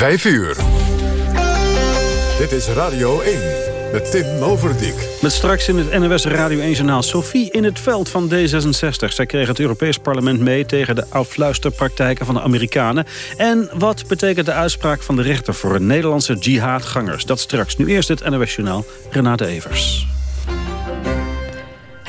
5 uur. Dit is Radio 1 met Tim Overdijk. Met straks in het NOS Radio 1-journaal Sophie in het veld van D66. Zij kreeg het Europees Parlement mee tegen de afluisterpraktijken van de Amerikanen. En wat betekent de uitspraak van de rechter voor Nederlandse jihadgangers? Dat straks. Nu eerst het NOS-journaal Renate Evers.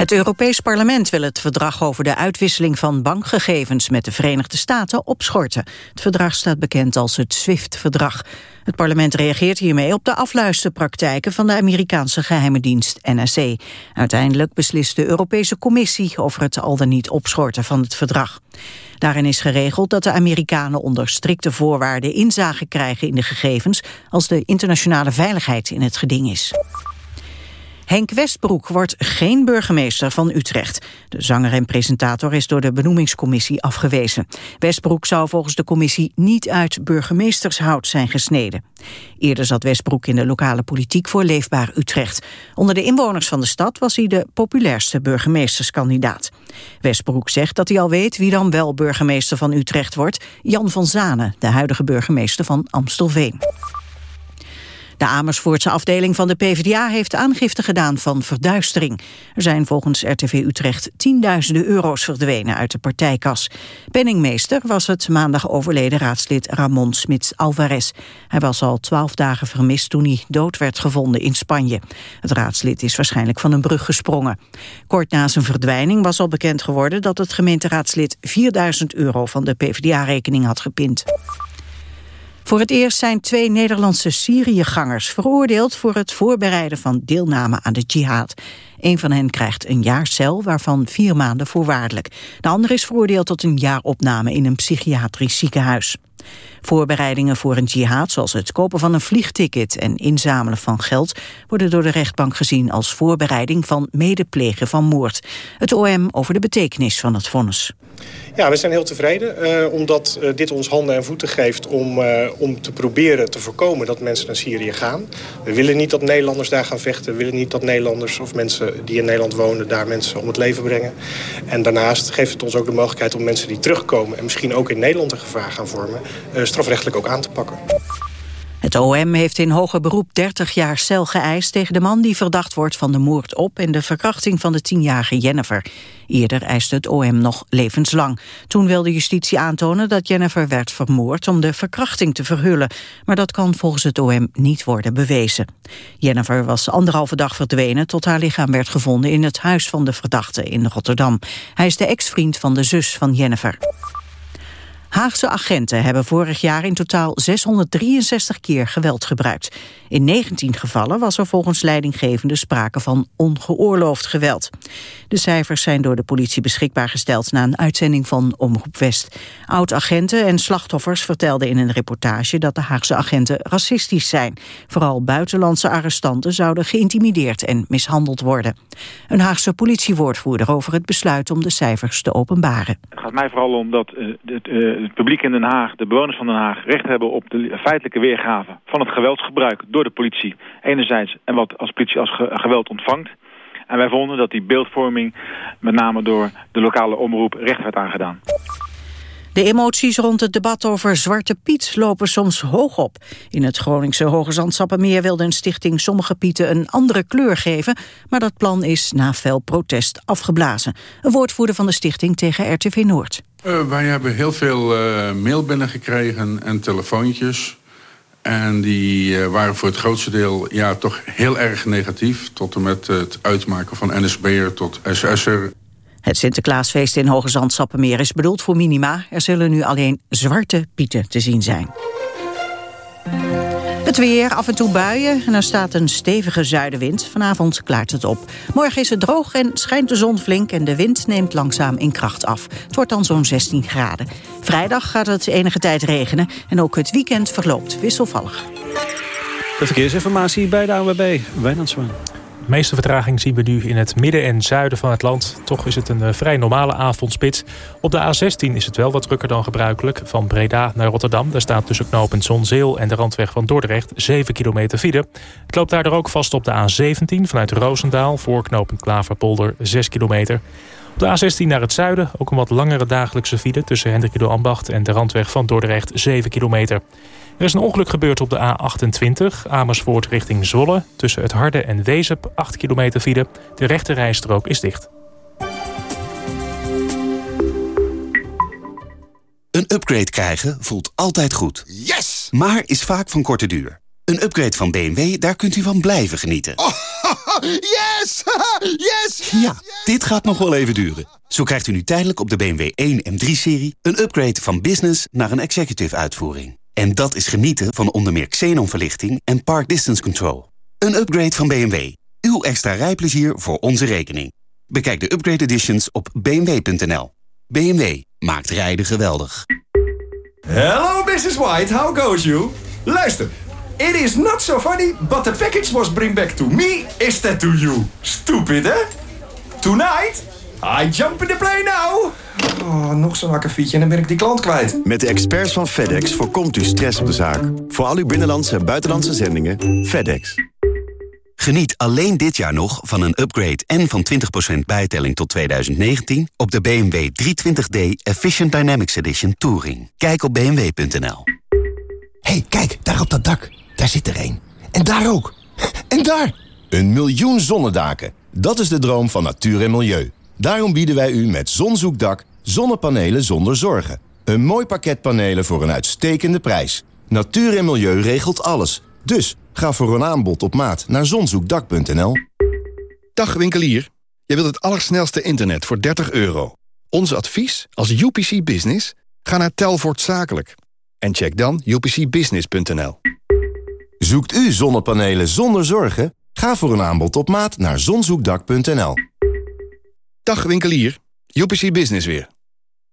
Het Europees Parlement wil het verdrag over de uitwisseling van bankgegevens met de Verenigde Staten opschorten. Het verdrag staat bekend als het SWIFT-verdrag. Het parlement reageert hiermee op de afluisterpraktijken van de Amerikaanse geheime dienst NSC. Uiteindelijk beslist de Europese Commissie over het al dan niet opschorten van het verdrag. Daarin is geregeld dat de Amerikanen onder strikte voorwaarden inzage krijgen in de gegevens als de internationale veiligheid in het geding is. Henk Westbroek wordt geen burgemeester van Utrecht. De zanger en presentator is door de benoemingscommissie afgewezen. Westbroek zou volgens de commissie niet uit burgemeestershout zijn gesneden. Eerder zat Westbroek in de lokale politiek voor Leefbaar Utrecht. Onder de inwoners van de stad was hij de populairste burgemeesterskandidaat. Westbroek zegt dat hij al weet wie dan wel burgemeester van Utrecht wordt. Jan van Zanen, de huidige burgemeester van Amstelveen. De Amersfoortse afdeling van de PvdA heeft aangifte gedaan van verduistering. Er zijn volgens RTV Utrecht tienduizenden euro's verdwenen uit de partijkas. Penningmeester was het maandag overleden raadslid Ramon Smits Alvarez. Hij was al twaalf dagen vermist toen hij dood werd gevonden in Spanje. Het raadslid is waarschijnlijk van een brug gesprongen. Kort na zijn verdwijning was al bekend geworden dat het gemeenteraadslid 4000 euro van de PvdA-rekening had gepind. Voor het eerst zijn twee Nederlandse Syriëgangers veroordeeld voor het voorbereiden van deelname aan de jihad. Een van hen krijgt een jaar cel, waarvan vier maanden voorwaardelijk. De ander is veroordeeld tot een jaar opname in een psychiatrisch ziekenhuis. Voorbereidingen voor een jihad, zoals het kopen van een vliegticket en inzamelen van geld, worden door de rechtbank gezien als voorbereiding van medeplegen van moord. Het OM over de betekenis van het vonnis. Ja, we zijn heel tevreden, uh, omdat uh, dit ons handen en voeten geeft om, uh, om te proberen te voorkomen dat mensen naar Syrië gaan. We willen niet dat Nederlanders daar gaan vechten. We willen niet dat Nederlanders of mensen die in Nederland wonen daar mensen om het leven brengen. En daarnaast geeft het ons ook de mogelijkheid om mensen die terugkomen en misschien ook in Nederland een gevaar gaan vormen, strafrechtelijk ook aan te pakken. Het OM heeft in hoger beroep 30 jaar cel geëist tegen de man die verdacht wordt van de moord op en de verkrachting van de tienjarige Jennifer. Eerder eiste het OM nog levenslang. Toen wilde justitie aantonen dat Jennifer werd vermoord om de verkrachting te verhullen. Maar dat kan volgens het OM niet worden bewezen. Jennifer was anderhalve dag verdwenen tot haar lichaam werd gevonden in het huis van de verdachte in Rotterdam. Hij is de ex-vriend van de zus van Jennifer. Haagse agenten hebben vorig jaar in totaal 663 keer geweld gebruikt. In 19 gevallen was er volgens leidinggevende sprake van ongeoorloofd geweld. De cijfers zijn door de politie beschikbaar gesteld na een uitzending van Omroep West. Oud-agenten en slachtoffers vertelden in een reportage dat de Haagse agenten racistisch zijn. Vooral buitenlandse arrestanten zouden geïntimideerd en mishandeld worden. Een Haagse politiewoordvoerder over het besluit om de cijfers te openbaren. Het gaat mij vooral om dat uh, het, uh, het publiek in Den Haag, de bewoners van Den Haag... recht hebben op de feitelijke weergave van het geweldsgebruik door de politie enerzijds... en wat als politie als geweld ontvangt. En wij vonden dat die beeldvorming met name door de lokale omroep recht werd aangedaan. De emoties rond het debat over Zwarte Piet lopen soms hoog op. In het Groningse Hoge wilde een stichting sommige Pieten een andere kleur geven, maar dat plan is na fel protest afgeblazen. Een woordvoerder van de stichting tegen RTV Noord. Uh, wij hebben heel veel uh, mail binnengekregen en telefoontjes. En die uh, waren voor het grootste deel ja, toch heel erg negatief. Tot en met het uitmaken van NSB'er tot SS'er. Het Sinterklaasfeest in Hoge Zand-Sappemeer is bedoeld voor minima. Er zullen nu alleen zwarte pieten te zien zijn. Het weer, af en toe buien en er staat een stevige zuidenwind. Vanavond klaart het op. Morgen is het droog en schijnt de zon flink... en de wind neemt langzaam in kracht af. Het wordt dan zo'n 16 graden. Vrijdag gaat het enige tijd regenen... en ook het weekend verloopt wisselvallig. De verkeersinformatie bij de ANWB, Wijnand. De meeste vertraging zien we nu in het midden en zuiden van het land. Toch is het een eh, vrij normale avondspits. Op de A16 is het wel wat drukker dan gebruikelijk. Van Breda naar Rotterdam. Daar staat tussen knooppunt Zonzeel en de randweg van Dordrecht 7 kilometer file. Het loopt daardoor ook vast op de A17 vanuit Roosendaal... voor knooppunt Klaverpolder 6 kilometer. Op de A16 naar het zuiden ook een wat langere dagelijkse file... tussen Hendrikido Ambacht en de randweg van Dordrecht 7 kilometer. Er is een ongeluk gebeurd op de A28, Amersfoort richting Zwolle. Tussen het Harde en Wezep, 8 kilometer file. De rechte rijstrook is dicht. Een upgrade krijgen voelt altijd goed. Yes! Maar is vaak van korte duur. Een upgrade van BMW, daar kunt u van blijven genieten. Oh, yes! yes! Ja, dit gaat nog wel even duren. Zo krijgt u nu tijdelijk op de BMW 1 en 3-serie... een upgrade van business naar een executive uitvoering. En dat is genieten van onder meer xenonverlichting en park distance control. Een upgrade van BMW. Uw extra rijplezier voor onze rekening. Bekijk de upgrade editions op bmw.nl. BMW maakt rijden geweldig. Hello, Mrs. White. How goes you? Luister. It is not so funny, but the package was bring back to me instead to you. Stupid, hè? Tonight, I jump in the plane now. Oh, nog zo'n akkefietje en dan ben ik die klant kwijt. Met de experts van FedEx voorkomt u stress op de zaak. Voor al uw binnenlandse en buitenlandse zendingen, FedEx. Geniet alleen dit jaar nog van een upgrade en van 20% bijtelling tot 2019 op de BMW 320d Efficient Dynamics Edition Touring. Kijk op bmw.nl. hey, kijk, daar op dat dak. Daar zit er een. En daar ook. En daar! Een miljoen zonnedaken. Dat is de droom van natuur en milieu. Daarom bieden wij u met Zonzoekdak zonnepanelen zonder zorgen. Een mooi pakket panelen voor een uitstekende prijs. Natuur en milieu regelt alles. Dus ga voor een aanbod op maat naar zonzoekdak.nl. Dag winkelier. Je wilt het allersnelste internet voor 30 euro. Ons advies als UPC Business? Ga naar Telvoort Zakelijk. En check dan upcbusiness.nl. Zoekt u zonnepanelen zonder zorgen? Ga voor een aanbod op maat naar zonzoekdak.nl. Dag winkelier. UPC Business weer.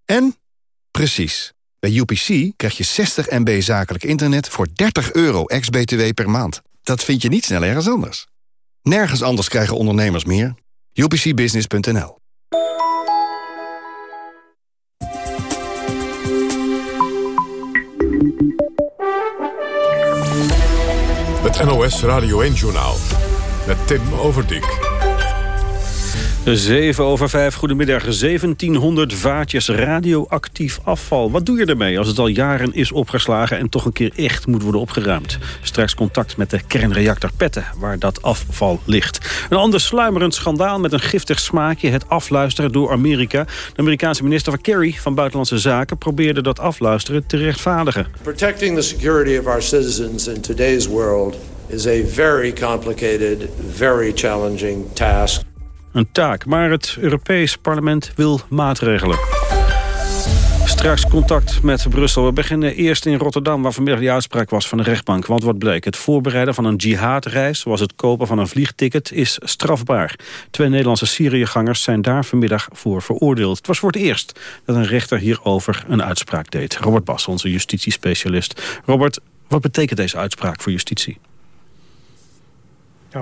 En? Precies. Bij UPC krijg je 60 MB zakelijk internet voor 30 euro ex-BTW per maand. Dat vind je niet snel ergens anders. Nergens anders krijgen ondernemers meer. UPCbusiness.nl Het NOS Radio 1-journaal met Tim Overdijk. 7 over 5, goedemiddag. 1700 vaatjes radioactief afval. Wat doe je ermee als het al jaren is opgeslagen... en toch een keer echt moet worden opgeruimd? Straks contact met de kernreactor Petten, waar dat afval ligt. Een ander sluimerend schandaal met een giftig smaakje... het afluisteren door Amerika. De Amerikaanse minister van Kerry van Buitenlandse Zaken... probeerde dat afluisteren te rechtvaardigen. Protecting the security of our citizens in today's world... is a very complicated, very challenging task een taak. Maar het Europees Parlement wil maatregelen. Straks contact met Brussel. We beginnen eerst in Rotterdam, waar vanmiddag die uitspraak was van de rechtbank. Want wat bleek? Het voorbereiden van een jihadreis, zoals het kopen van een vliegticket, is strafbaar. Twee Nederlandse Syriëgangers zijn daar vanmiddag voor veroordeeld. Het was voor het eerst dat een rechter hierover een uitspraak deed. Robert Bas, onze justitiespecialist. Robert, wat betekent deze uitspraak voor justitie?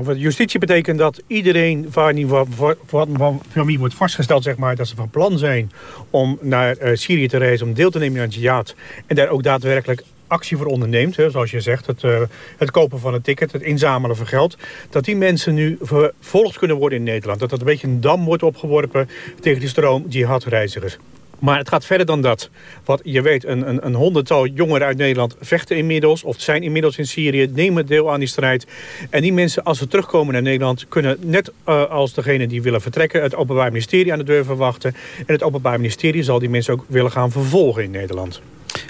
Nou, justitie betekent dat iedereen van wie wordt vastgesteld zeg maar, dat ze van plan zijn om naar uh, Syrië te reizen, om deel te nemen aan jihad en daar ook daadwerkelijk actie voor onderneemt, hè, zoals je zegt, het, uh, het kopen van een ticket, het inzamelen van geld, dat die mensen nu vervolgd kunnen worden in Nederland. Dat dat een beetje een dam wordt opgeworpen tegen die stroom jihadreizigers. Maar het gaat verder dan dat. Wat je weet, een, een, een honderdtal jongeren uit Nederland vechten inmiddels... of zijn inmiddels in Syrië, nemen deel aan die strijd. En die mensen, als ze terugkomen naar Nederland... kunnen net uh, als degene die willen vertrekken... het Openbaar Ministerie aan de deur verwachten. En het Openbaar Ministerie zal die mensen ook willen gaan vervolgen in Nederland.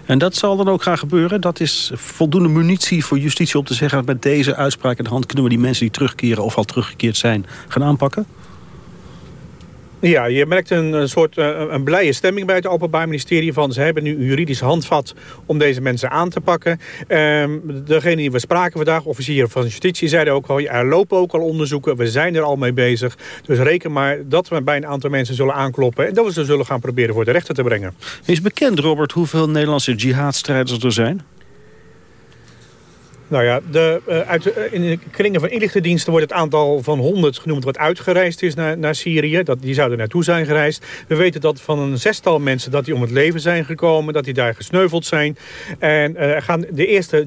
En dat zal dan ook gaan gebeuren? Dat is voldoende munitie voor justitie om te zeggen... met deze uitspraak in de hand kunnen we die mensen die terugkeren... of al teruggekeerd zijn, gaan aanpakken? Ja, je merkt een, soort uh, een blije stemming bij het Openbaar Ministerie van ze hebben nu een juridisch handvat om deze mensen aan te pakken. Um, degene die we spraken vandaag, officier van justitie, zeiden ook al, er lopen ook al onderzoeken, we zijn er al mee bezig. Dus reken maar dat we bij een aantal mensen zullen aankloppen en dat we ze zullen gaan proberen voor de rechter te brengen. Is bekend, Robert, hoeveel Nederlandse jihadstrijders er zijn? Nou ja, de, uh, uit, uh, in de kringen van inlichtingendiensten wordt het aantal van 100 genoemd wat uitgereisd is naar, naar Syrië. Dat, die zouden naartoe zijn gereisd. We weten dat van een zestal mensen dat die om het leven zijn gekomen, dat die daar gesneuveld zijn. En uh, gaan, de eerste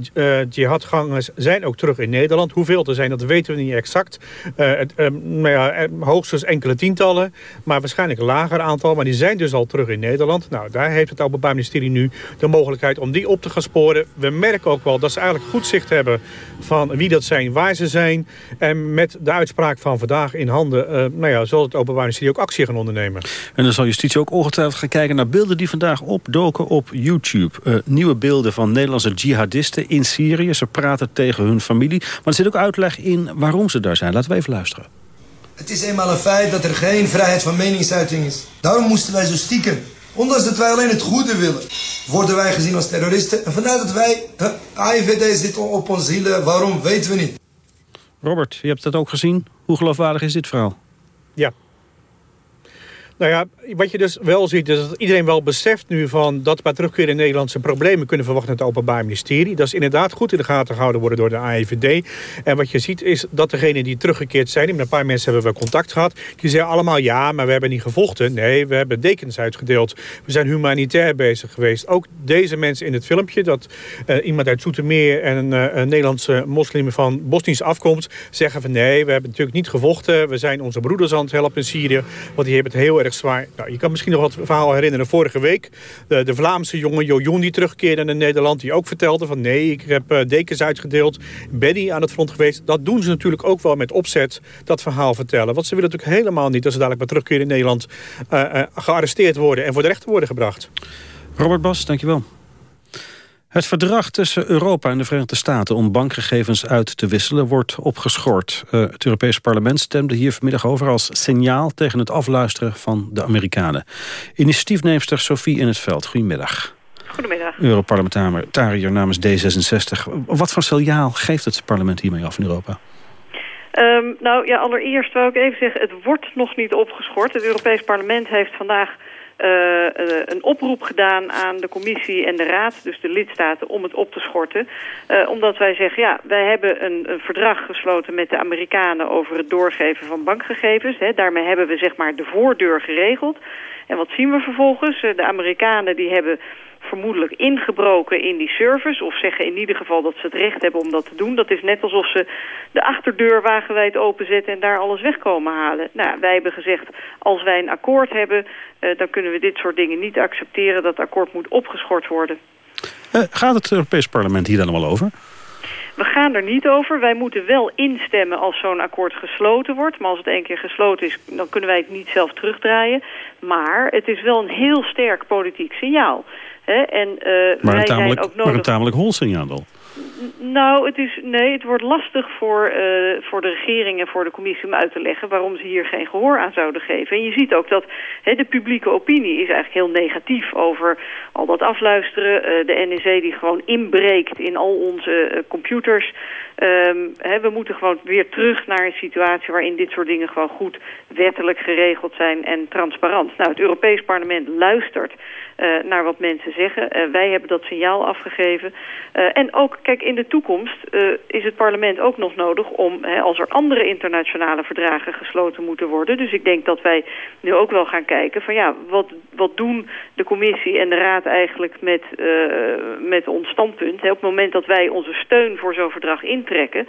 jihadgangers zijn ook terug in Nederland. Hoeveel er zijn, dat weten we niet exact. Het, nou ja, hoogstens enkele tientallen, maar waarschijnlijk een lager aantal. Maar die zijn dus al terug in Nederland. Nou, daar heeft het Openbaar Ministerie nu de mogelijkheid om die op te gaan sporen. We merken ook wel dat ze eigenlijk goed zicht hebben van wie dat zijn, waar ze zijn. En met de uitspraak van vandaag in handen, uh, nou ja, zal het Openbaar Ministerie ook actie gaan ondernemen. En dan zal justitie ook ongetwijfeld gaan kijken naar beelden die vandaag opdoken op YouTube. Uh, nieuwe beelden van Nederlandse jihadisten in Syrië. Ze praten tegen hun familie. Maar er zit ook uitleg in waarom ze daar zijn. Laten we even luisteren. Het is eenmaal een feit dat er geen vrijheid van meningsuiting is. Daarom moesten wij zo stiekem Ondanks dat wij alleen het goede willen, worden wij gezien als terroristen. En vandaar dat wij, huh, AIVD zit op ons hielen, waarom weten we niet. Robert, je hebt dat ook gezien. Hoe geloofwaardig is dit verhaal? Ja, nou ja, wat je dus wel ziet is dat iedereen wel beseft nu van dat bij terugkeer in Nederlandse problemen kunnen verwachten het Openbaar Ministerie. Dat is inderdaad goed in de gaten gehouden worden door de AIVD. En wat je ziet is dat degenen die teruggekeerd zijn, met een paar mensen hebben we contact gehad, die zeggen allemaal ja, maar we hebben niet gevochten. Nee, we hebben dekens uitgedeeld. We zijn humanitair bezig geweest. Ook deze mensen in het filmpje, dat uh, iemand uit Zoetermeer en een, een Nederlandse moslim van Bosnische afkomst, zeggen van nee, we hebben natuurlijk niet gevochten. We zijn onze broeders aan het helpen in Syrië, want die hebben het heel erg Nou, je kan misschien nog wat verhaal herinneren. Vorige week de, de Vlaamse jongen Jojoen die terugkeerde naar Nederland. Die ook vertelde van nee, ik heb uh, dekens uitgedeeld. Benny aan het front geweest. Dat doen ze natuurlijk ook wel met opzet, dat verhaal vertellen. Want ze willen natuurlijk helemaal niet dat ze dadelijk bij terugkeer in Nederland uh, uh, gearresteerd worden en voor de rechter worden gebracht. Robert Bas, dankjewel. Het verdrag tussen Europa en de Verenigde Staten om bankgegevens uit te wisselen wordt opgeschort. Uh, het Europese parlement stemde hier vanmiddag over als signaal tegen het afluisteren van de Amerikanen. Initiatiefneemster Sophie in het Veld, goedemiddag. Goedemiddag. Europarlementariër namens D66. Wat voor signaal geeft het parlement hiermee af in Europa? Um, nou ja, allereerst wil ik even zeggen, het wordt nog niet opgeschort. Het Europees parlement heeft vandaag uh, een oproep gedaan aan de commissie en de raad, dus de lidstaten, om het op te schorten. Uh, omdat wij zeggen, ja, wij hebben een, een, verdrag gesloten met de Amerikanen over het doorgeven van bankgegevens. Hè. Daarmee hebben we zeg maar de voordeur geregeld. En wat zien we vervolgens? De Amerikanen die hebben vermoedelijk ingebroken in die service... of zeggen in ieder geval dat ze het recht hebben om dat te doen. Dat is net alsof ze de achterdeur wagenwijd openzetten... en daar alles wegkomen halen. Nou, wij hebben gezegd, als wij een akkoord hebben... Uh, dan kunnen we dit soort dingen niet accepteren. Dat akkoord moet opgeschort worden. Uh, gaat het Europees Parlement hier dan allemaal over? We gaan er niet over. Wij moeten wel instemmen als zo'n akkoord gesloten wordt. Maar als het één keer gesloten is, dan kunnen wij het niet zelf terugdraaien. Maar het is wel een heel sterk politiek signaal. Hè? En, uh, maar, wij een tamelijk, zijn ook nodig... maar een tamelijk hol signaal. Nou, het is, nee, het wordt lastig voor, uh, voor de regering en voor de commissie om uit te leggen waarom ze hier geen gehoor aan zouden geven. En je ziet ook dat de publieke opinie is eigenlijk heel negatief over al dat afluisteren. Uh, de NEC die gewoon inbreekt in al onze uh, computers. He, we moeten gewoon weer terug naar een situatie waarin dit soort dingen gewoon goed wettelijk geregeld zijn en transparant. Nou, het Europees Parlement luistert naar wat mensen zeggen. Wij hebben dat signaal afgegeven. En ook, kijk, in de toekomst is het parlement ook nog nodig om, hè, als er andere internationale verdragen gesloten moeten worden. Dus ik denk dat wij nu ook wel gaan kijken van ja, wat, wat doen de commissie en de raad eigenlijk met, met ons standpunt. Hè, op het moment dat wij onze steun voor zo'n verdrag intrekken,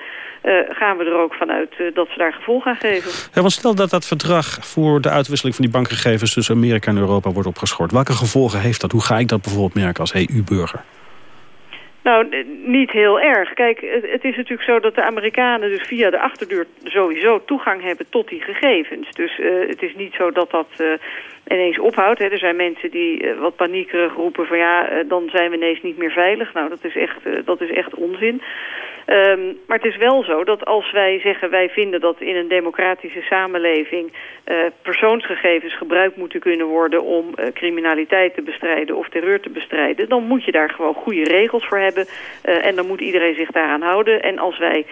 gaan we er ook vanuit dat ze daar gevolg aan geven. Ja, want stel dat dat verdrag voor de uitwisseling van die bankgegevens tussen Amerika en Europa wordt opgeschort. Welke gevolgen heeft dat? Hoe ga ik dat bijvoorbeeld merken als EU-burger? Nou, niet heel erg. Kijk, het is natuurlijk zo dat de Amerikanen dus via de achterdeur sowieso toegang hebben tot die gegevens. Dus uh, het is niet zo dat dat uh, ineens ophoudt. Hè. Er zijn mensen die uh, wat paniekerig roepen van ja, dan zijn we ineens niet meer veilig. Nou, dat is echt, dat is echt onzin. Um, maar het is wel zo dat als wij zeggen... wij vinden dat in een democratische samenleving... Uh, persoonsgegevens gebruikt moeten kunnen worden... om uh, criminaliteit te bestrijden of terreur te bestrijden... dan moet je daar gewoon goede regels voor hebben. Uh, en dan moet iedereen zich daaraan houden. En als wij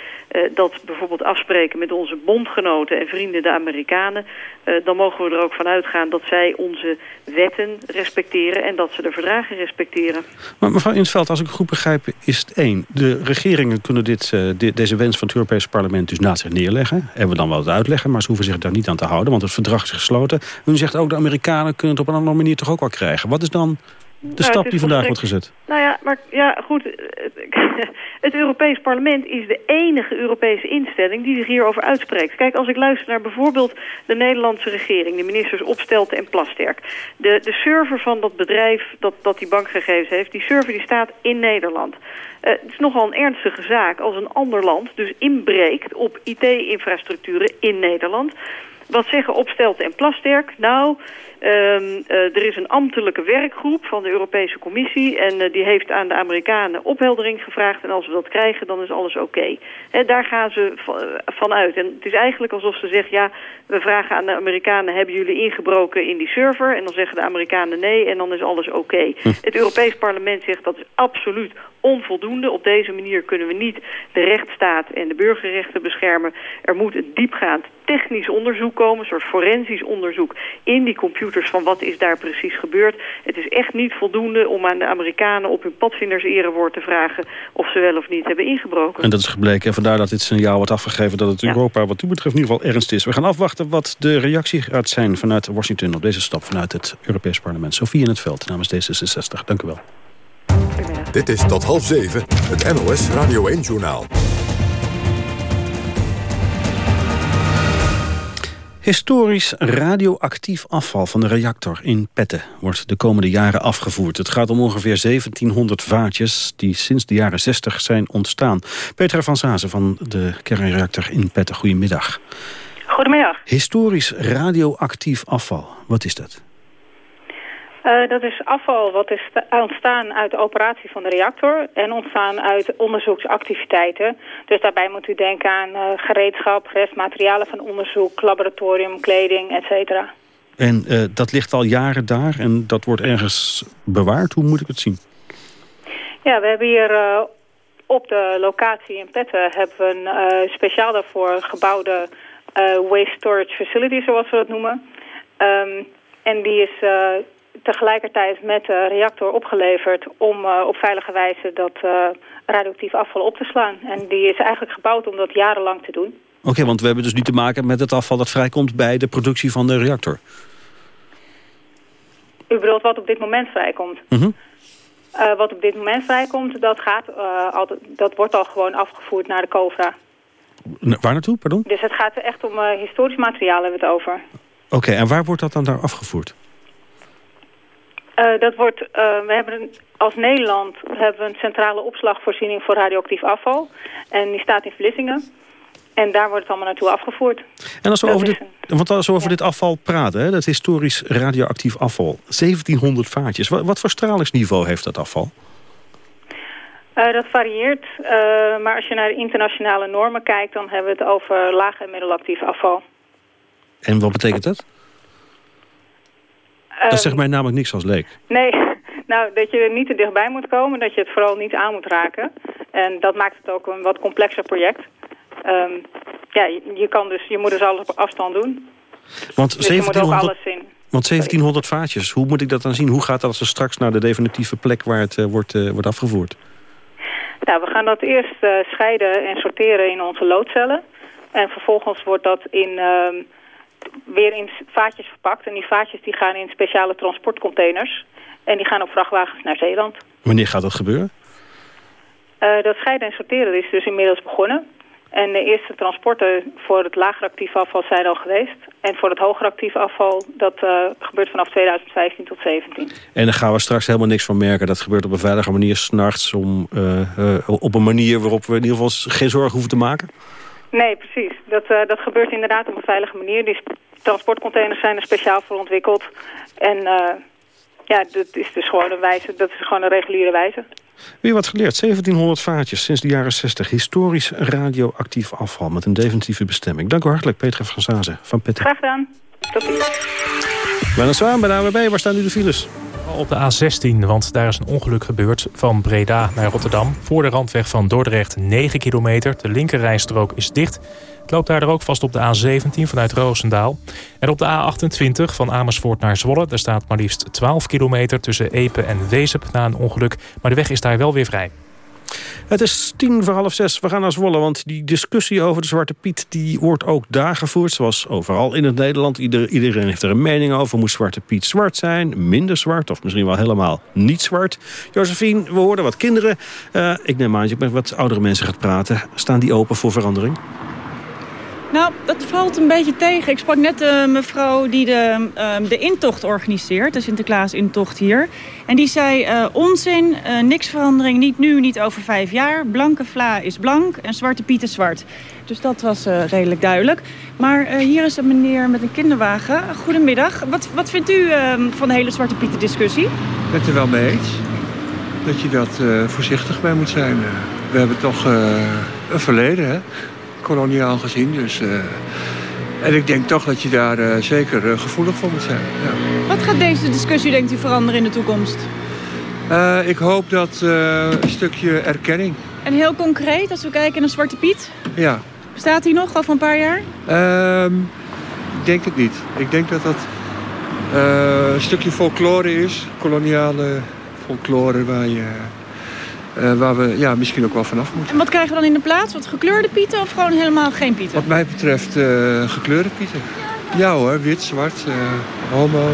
dat bijvoorbeeld afspreken met onze bondgenoten en vrienden, de Amerikanen... dan mogen we er ook van uitgaan dat zij onze wetten respecteren en dat ze de verdragen respecteren. Maar mevrouw Insveld, als ik goed begrijp, is het één. De regeringen kunnen dit, dit, deze wens van het Europese parlement dus naast zich neerleggen. Hebben we dan wel wat uitleggen, maar ze hoeven zich daar niet aan te houden, want het verdrag is gesloten. U zegt ook, de Amerikanen kunnen het op een andere manier toch ook wel krijgen. Wat is dan de nou, stap die vandaag wordt gezet? Nou ja, maar ja, goed. Het Europees Parlement is de enige Europese instelling die zich hierover uitspreekt. Kijk, als ik luister naar bijvoorbeeld de Nederlandse regering, de ministers Opstelten en Plasterk. De, de server van dat bedrijf dat, dat die bankgegevens heeft, die server die staat in Nederland. Uh, het is nogal een ernstige zaak als een ander land dus inbreekt op IT-infrastructuren in Nederland. Wat zeggen Opstelten en Plasterk? Nou, Um, uh, er is een ambtelijke werkgroep van de Europese Commissie... en uh, die heeft aan de Amerikanen opheldering gevraagd... en als we dat krijgen, dan is alles oké. Okay. Daar gaan ze van uit. En het is eigenlijk alsof ze zeggen... ja, we vragen aan de Amerikanen... hebben jullie ingebroken in die server? En dan zeggen de Amerikanen nee en dan is alles oké. Okay. Hm. Het Europees Parlement zegt dat is absoluut onvoldoende. Op deze manier kunnen we niet de rechtsstaat en de burgerrechten beschermen. Er moet een diepgaand technisch onderzoek komen, een soort forensisch onderzoek in die computers van wat is daar precies gebeurd. Het is echt niet voldoende om aan de Amerikanen op hun padvinders erewoord te vragen of ze wel of niet hebben ingebroken. En dat is gebleken en vandaar dat dit signaal wordt afgegeven dat het Europa wat u betreft in ieder geval ernst is. We gaan afwachten wat de reactie gaat zijn vanuit Washington op deze stap vanuit het Europees Parlement. Sofie in het veld namens D66. Dank u wel. Dit is tot half zeven, het NOS Radio 1-journaal. Historisch radioactief afval van de reactor in Petten wordt de komende jaren afgevoerd. Het gaat om ongeveer 1700 vaatjes die sinds de jaren 60 zijn ontstaan. Petra van Zazen van de kernreactor in Petten, goedemiddag. Goedemiddag. Historisch radioactief afval, wat is dat? Uh, dat is afval wat is ontstaan uit de operatie van de reactor en ontstaan uit onderzoeksactiviteiten. Dus daarbij moet u denken aan uh, gereedschap, restmaterialen van onderzoek, laboratorium, kleding, et cetera. En uh, dat ligt al jaren daar en dat wordt ergens bewaard? Hoe moet ik het zien? Ja, we hebben hier op de locatie in Petten hebben we een speciaal daarvoor gebouwde waste storage facility, zoals we dat noemen. Um, en die is tegelijkertijd met de reactor opgeleverd om uh, op veilige wijze dat uh, radioactief afval op te slaan. En die is eigenlijk gebouwd om dat jarenlang te doen. Oké, want we hebben dus niet te maken met het afval dat vrijkomt bij de productie van de reactor. U bedoelt wat op dit moment vrijkomt? Mm -hmm. uh, wat op dit moment vrijkomt, dat, gaat, altijd, dat wordt al gewoon afgevoerd naar de COVRA. Waar naartoe, pardon? Dus het gaat echt om historisch materiaal hebben we het over. Oké, en waar wordt dat dan daar afgevoerd? Uh, dat wordt, uh, we hebben als Nederland hebben we een centrale opslagvoorziening voor radioactief afval. En die staat in Vlissingen. En daar wordt het allemaal naartoe afgevoerd. En als we, over dit, want als we over dit afval praten, hè, dat historisch radioactief afval. 1700 vaatjes. Wat, wat voor stralingsniveau heeft dat afval? Uh, dat varieert. maar als je naar de internationale normen kijkt... dan hebben we het over laag- en middelactief afval. En wat betekent dat? Dat zegt mij namelijk niks als leek. Nee, nou, dat je er niet te dichtbij moet komen, dat je het vooral niet aan moet raken. En dat maakt het ook een wat complexer project. Um, ja, je, kan dus, je moet dus alles op afstand doen. Want dus 1700, alles in. Want 1700 vaatjes, hoe moet ik dat dan zien? Hoe gaat dat als straks naar de definitieve plek waar het uh, wordt, uh, wordt afgevoerd? Nou, we gaan dat eerst uh, scheiden en sorteren in onze loodcellen. En vervolgens wordt dat in... Weer in vaatjes verpakt. En die vaatjes die gaan in speciale transportcontainers. En die gaan op vrachtwagens naar Zeeland. Wanneer gaat dat gebeuren? Uh, dat scheiden en sorteren is dus inmiddels begonnen. En de eerste transporten voor het lageractief afval zijn al geweest. En voor het hogeractief afval, dat uh, gebeurt vanaf 2015 tot 2017. En daar gaan we straks helemaal niks van merken. Dat gebeurt op een veilige manier s'nachts. Uh, op een manier waarop we in ieder geval geen zorgen hoeven te maken? Nee, precies. Dat, uh, dat gebeurt inderdaad op een veilige manier. Die transportcontainers zijn er speciaal voor ontwikkeld. En uh, ja, dat is dus gewoon een wijze, dat is gewoon een reguliere wijze. Weer wat geleerd. 1700 vaatjes sinds de jaren 60. Historisch radioactief afval met een definitieve bestemming. Dank u hartelijk, Petra van Zazen van Petter. Graag gedaan. Tot ziens. Bijna zwaar bij de AWB. Waar staan nu de files? Op de A16, want daar is een ongeluk gebeurd van Breda naar Rotterdam. Voor de randweg van Dordrecht 9 kilometer. De linkerrijstrook is dicht. Het loopt daar ook vast op de A17 vanuit Roosendaal. En op de A28 van Amersfoort naar Zwolle... daar staat maar liefst 12 kilometer tussen Epe en Wezep na een ongeluk. Maar de weg is daar wel weer vrij. Het is tien voor half zes. We gaan naar Zwolle, want die discussie over de Zwarte Piet... die wordt ook daar gevoerd, zoals overal in het Nederland. iedereen heeft er een mening over. Moet Zwarte Piet zwart zijn, minder zwart... of misschien wel helemaal niet zwart? Josephine, we hoorden wat kinderen. Uh, ik neem aan dat je met wat oudere mensen gaat praten. Staan die open voor verandering? Nou, dat valt een beetje tegen. Ik sprak net de mevrouw die de, uh, de intocht organiseert, de Sinterklaas-intocht hier. En die zei, uh, onzin, uh, niks verandering, niet nu, niet over vijf jaar. Blanke vla is blank en zwarte piet is zwart. Dus dat was eh, redelijk duidelijk. Maar hier is een meneer met een kinderwagen. Goedemiddag. Wat, wat vindt u ehm, van de hele zwarte pieten discussie? Ik ben het er wel mee eens. Dat je dat voorzichtig bij moet zijn. we hebben toch een verleden, hè? Koloniaal gezien. Dus, uh, en ik denk toch dat je daar uh, zeker uh, gevoelig voor moet zijn. Ja. Wat gaat deze discussie, denkt u, veranderen in de toekomst? ik hoop dat een stukje erkenning. En heel concreet, als we kijken naar Zwarte Piet? Ja. Bestaat hij nog, van een paar jaar? Ehm, ik denk het niet. Ik denk dat dat een stukje folklore is. Koloniale folklore waar je waar we ja, misschien ook wel vanaf moeten. En wat krijgen we dan in de plaats? Wat gekleurde pieten of gewoon helemaal geen pieten? Wat mij betreft uh, gekleurde pieten. Ja hoor, wit, zwart, uh, homo.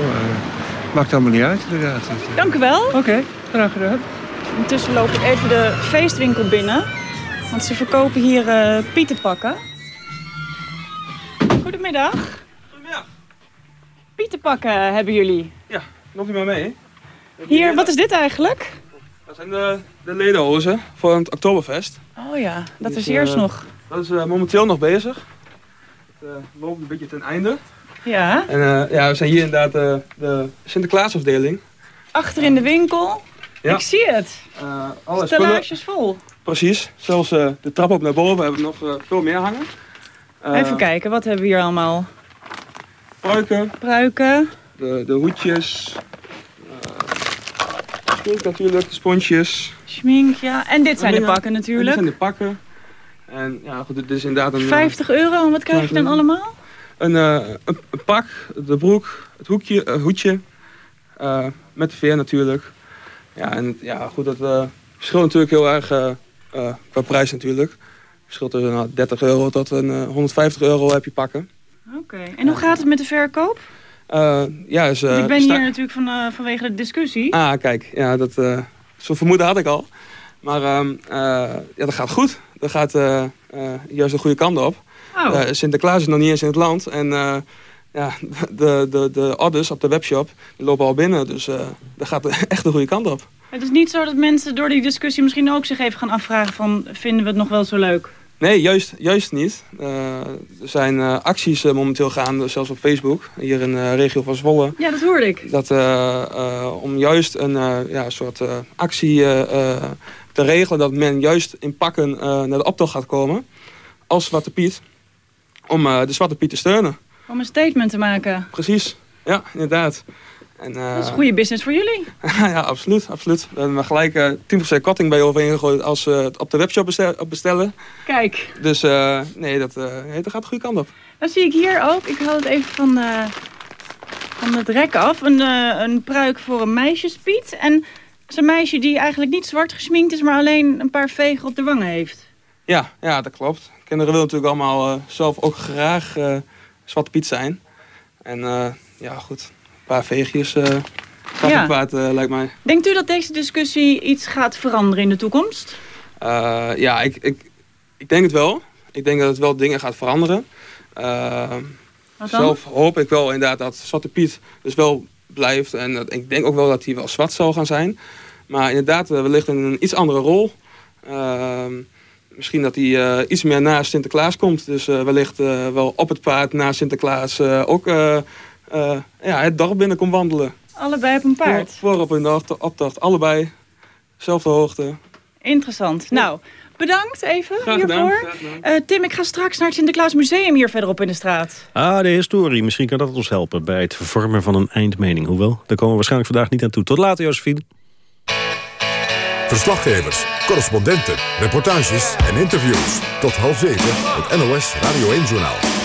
maakt allemaal niet uit inderdaad. Dank u wel. Oké, okay, graag gedaan. Intussen loop ik even de feestwinkel binnen. Want ze verkopen hier pietenpakken. Goedemiddag. Goedemiddag. Pietenpakken hebben jullie. Ja, loop je maar mee. Hier, wat is dit eigenlijk? Dat zijn de, de ledenhozen voor het Oktoberfest. Oh ja, dat is, is eerst uh, nog. Dat is uh, momenteel nog bezig. Het uh, loopt een beetje ten einde. Ja. En ja, we zijn hier inderdaad de, de Sinterklaasafdeling. Achter in de winkel. Ja. Ik zie het. alle Stellages vol. Precies. Zelfs de trap op naar boven hebben we nog veel meer hangen. Even kijken, wat hebben we hier allemaal? Pruiken. Pruiken. De, de hoedjes, Schmink natuurlijk, de sponsjes. Schmink, ja. En dit zijn de pakken natuurlijk. dit zijn de pakken. En ja, goed, dit is inderdaad een... 50 euro, en wat krijg je dan allemaal? Een, uh, een, een, pak, de broek, het hoekje, uh, hoedje. Uh, met de veer natuurlijk. Ja, en ja, goed, dat verschilt natuurlijk heel erg qua prijs natuurlijk. Het verschilt tussen nou, 30 euro tot een 150 euro heb je pakken. Oké, en hoe gaat het met de verkoop? Uh, ja, dus, uh, ik ben hier natuurlijk van, uh, vanwege de discussie. Ah, kijk. Ja, dat, zo'n vermoeden had ik al. Maar ehm, ja, dat gaat goed. Dat gaat juist de goede kant op. Oh. Sinterklaas is nog niet eens in het land. En ja, de, de, de orders op de webshop die lopen al binnen. Dus dat gaat echt de goede kant op. Het is niet zo dat mensen door die discussie misschien ook zich even gaan afvragen van... vinden we het nog wel zo leuk? Nee, juist, juist niet. Uh, er zijn uh, acties uh, momenteel gaande, zelfs op Facebook, hier in de regio van Zwolle. Ja, dat hoorde ik. Dat, om juist een ja, soort actie te regelen dat men juist in pakken naar de optocht gaat komen als Zwarte Piet. Om de Zwarte Piet te steunen. Om een statement te maken. Precies, ja, inderdaad. En, uh, dat is goede business voor jullie. ja, absoluut, absoluut. We hebben gelijk uh, 10% korting bij je overheen gegooid als we het op de webshop bestellen. Kijk. Dus uh, nee, dat, nee, dat gaat de goede kant op. Dan zie ik hier ook, ik haal het even van, van het rek af, een, een pruik voor een meisjespiet. En een meisje die eigenlijk niet zwart gesminkt is, maar alleen een paar vegen op de wangen heeft. Ja, ja dat klopt. Kinderen willen natuurlijk allemaal zelf ook graag zwarte piet zijn. En ja, goed een paar veegjes uh, gaat ja. kwaad, uh, lijkt mij. Denkt u dat deze discussie iets gaat veranderen in de toekomst? Uh, ja, ik, ik, ik denk het wel. Ik denk dat het wel dingen gaat veranderen. zelf hoop ik wel inderdaad dat Zwarte Piet dus wel blijft. En dat, ik denk ook wel dat hij wel zwart zal gaan zijn. Maar inderdaad, wellicht in een iets andere rol. misschien dat hij iets meer na Sinterklaas komt. Dus wellicht wel op het paard na Sinterklaas ook uh, ja, het dorp binnen kon wandelen. Allebei op een paard? Voor, voorop in de optocht, allebei. Zelfde hoogte. Interessant. Nou, bedankt even Graag hiervoor. graag. Eh, Tim, ik ga straks naar het Sinterklaas Museum hier verderop in de straat. Ah, de historie. Misschien kan dat ons helpen bij het vormen van een eindmening. Hoewel, daar komen we waarschijnlijk vandaag niet aan toe. Tot later, Josephine. Verslaggevers, correspondenten, reportages en interviews. Tot half zeven, het NOS Radio 1-journaal.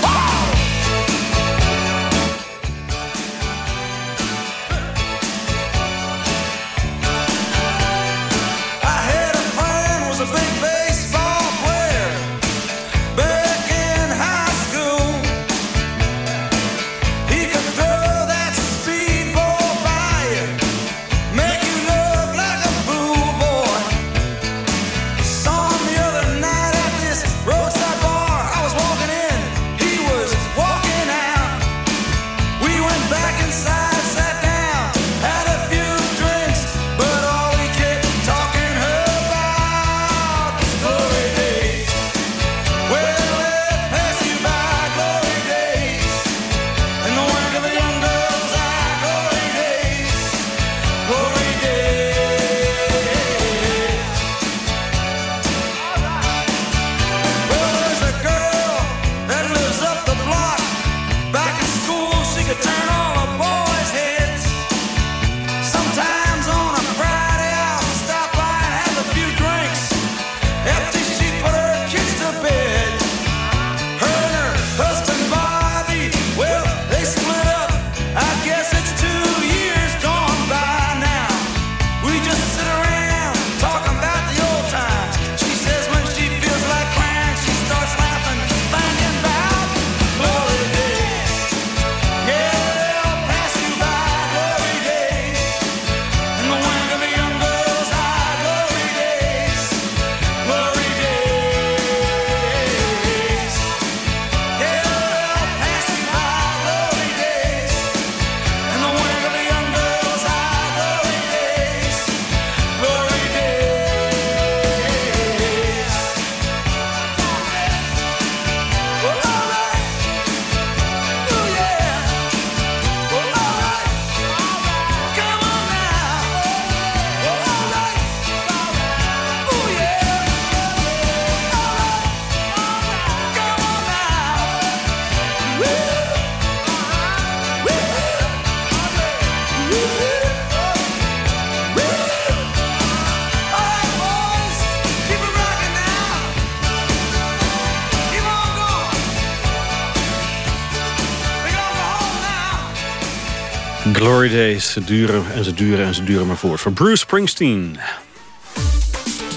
Glory Days, ze duren en ze duren en ze duren maar voort. Voor Bruce Springsteen.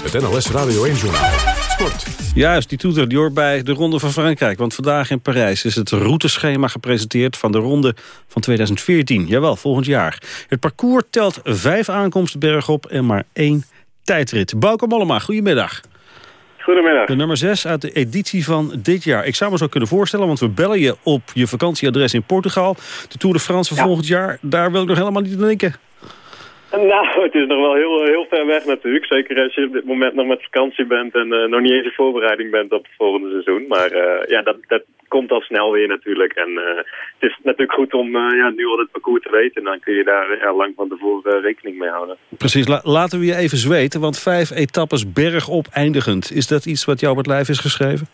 Het NOS Radio 1-journaal. Sport. Juist, die toeter die hoort bij de Ronde van Frankrijk. Want vandaag in Parijs is het routeschema gepresenteerd... van de Ronde van 2014. Jawel, volgend jaar. Het parcours telt vijf aankomsten bergop en maar één tijdrit. Bauke Mollema, goedemiddag. Goedemiddag. De nummer 6 uit de editie van dit jaar. Ik zou me zo kunnen voorstellen, want we bellen je op je vakantieadres in Portugal. De Tour de France van volgend jaar, daar wil ik nog helemaal niet aan denken. Nou, het is nog wel heel, heel ver weg natuurlijk. Zeker als je op dit moment nog met vakantie bent en eh, nog niet eens in voorbereiding bent op het volgende seizoen. Maar eh, ja, dat, dat komt al snel weer natuurlijk. En eh, het is natuurlijk goed om eh, ja, nu al het parcours te weten. En dan kun je daar ja, lang van tevoren eh, rekening mee houden. Precies, la- laten we je even zweten, want vijf etappes bergop eindigend. Is dat iets wat jou op het lijf is geschreven?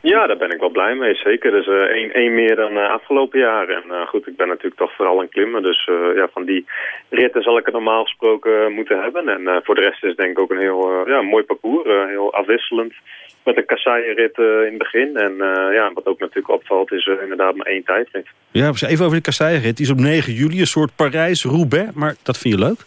Ja, daar ben ik wel blij mee, zeker. Dus één, één meer dan uh, afgelopen jaar. En uh, goed, ik ben natuurlijk toch vooral een klimmer. Dus ja, van die ritten zal ik het normaal gesproken moeten hebben. En voor de rest is het denk ik ook een heel ja, mooi parcours. heel afwisselend. Met een kasseienrit in het begin. En ja, wat ook natuurlijk opvalt is inderdaad maar één tijdrit. Ja, even over de kasseienrit. Die is op 9 juli, een soort Parijs-Roubaix. Maar dat vind je leuk?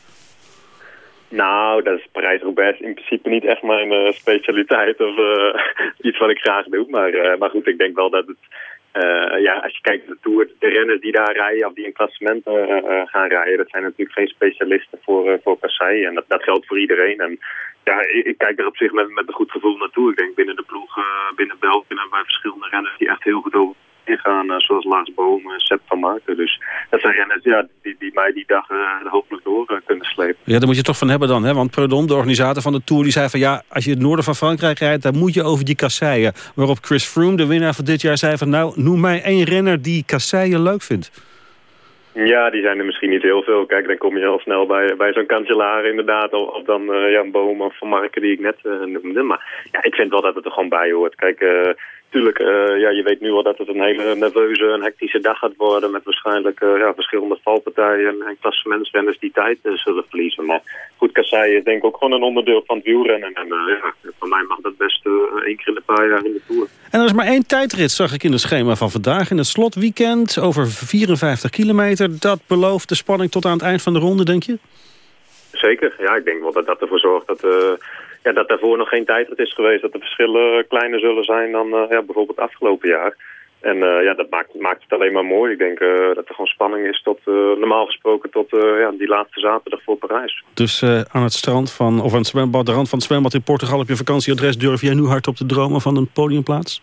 Nou, dat is Parijs-Roubaix in principe niet echt mijn specialiteit of iets wat ik graag doe. Maar, maar goed, ik denk wel dat het, ja, als je kijkt naar de Tour, de renners die daar rijden of die in klassementen gaan rijden, dat zijn natuurlijk geen specialisten voor, voor Kassei. En dat, geldt voor iedereen. En ja, ik, kijk er op zich met, met een goed gevoel naartoe. Ik denk binnen de ploeg, binnen België hebben wij verschillende renners die echt heel goed over ingaan, uh, zoals Lars Boom, uh, Sepp van Marken. Dus dat zijn renners ja, die, die mij die dag uh, hopelijk door kunnen slepen. Ja, daar moet je toch van hebben dan, hè? Want Prudhomme, de organisator van de Tour, die zei van ja, als je het noorden van Frankrijk rijdt, dan moet je over die kasseien. Waarop Chris Froome, de winnaar van dit jaar, zei van nou, noem mij één renner die kasseien leuk vindt. Ja, die zijn er misschien niet heel veel. Kijk, dan kom je al snel bij, bij zo'n kanselaar inderdaad. Of, dan eh, ja, een boom of van Marken die ik net eh, noemde. Maar ja, ik vind wel dat het er gewoon bij hoort. Kijk, eh tuurlijk, eh, ja, je weet nu al dat het een hele nerveuze en hectische dag gaat worden. Met waarschijnlijk eh, ja, verschillende valpartijen en klassementsrenners die tijd eh, zullen verliezen. Maar goed, Kassei is denk ik ook gewoon een onderdeel van het wielrennen. En ja, voor mij mag dat best één keer in de paar jaar in de Tour. En er is maar één tijdrit, zag ik in het schema van vandaag. In het slotweekend over 54 kilometer. Dat belooft de spanning tot aan het eind van de ronde, denk je? Zeker, ja, ik denk wel dat dat ervoor zorgt dat, ja, dat daarvoor nog geen tijdrit is geweest. Dat de verschillen kleiner zullen zijn dan eh, ja, bijvoorbeeld afgelopen jaar. En eh, ja, dat maakt, maakt het alleen maar mooi. Ik denk eh, dat er gewoon spanning is tot, normaal gesproken tot ja, die laatste zaterdag voor Parijs. Dus aan het strand van, of aan het zwembad, de rand van het zwembad in Portugal op je vakantieadres... durf jij nu hardop te dromen van een podiumplaats?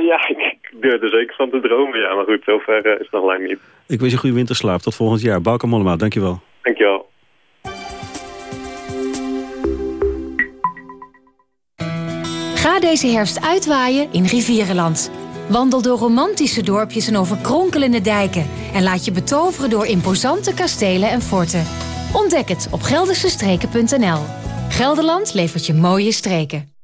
Ja, ik, durf er zeker van te dromen, ja. Maar goed, zover is het nog lang niet. Ik wens je goede winterslaap. Tot volgend jaar. Bauke Mollema, dankjewel. Dankjewel. Ga deze herfst uitwaaien in Rivierenland. Wandel door romantische dorpjes en over kronkelende dijken. En laat je betoveren door imposante kastelen en forten. Ontdek het op geldersestreken.nl. Gelderland levert je mooie streken.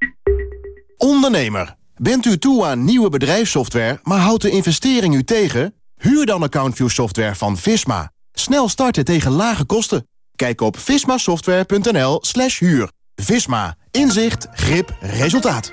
Ondernemer, bent u toe aan nieuwe bedrijfssoftware, maar houdt de investering u tegen? Huur dan AccountView software van Visma. Snel starten tegen lage kosten. Kijk op vismasoftware.nl slash huur. Visma. Inzicht, grip, resultaat.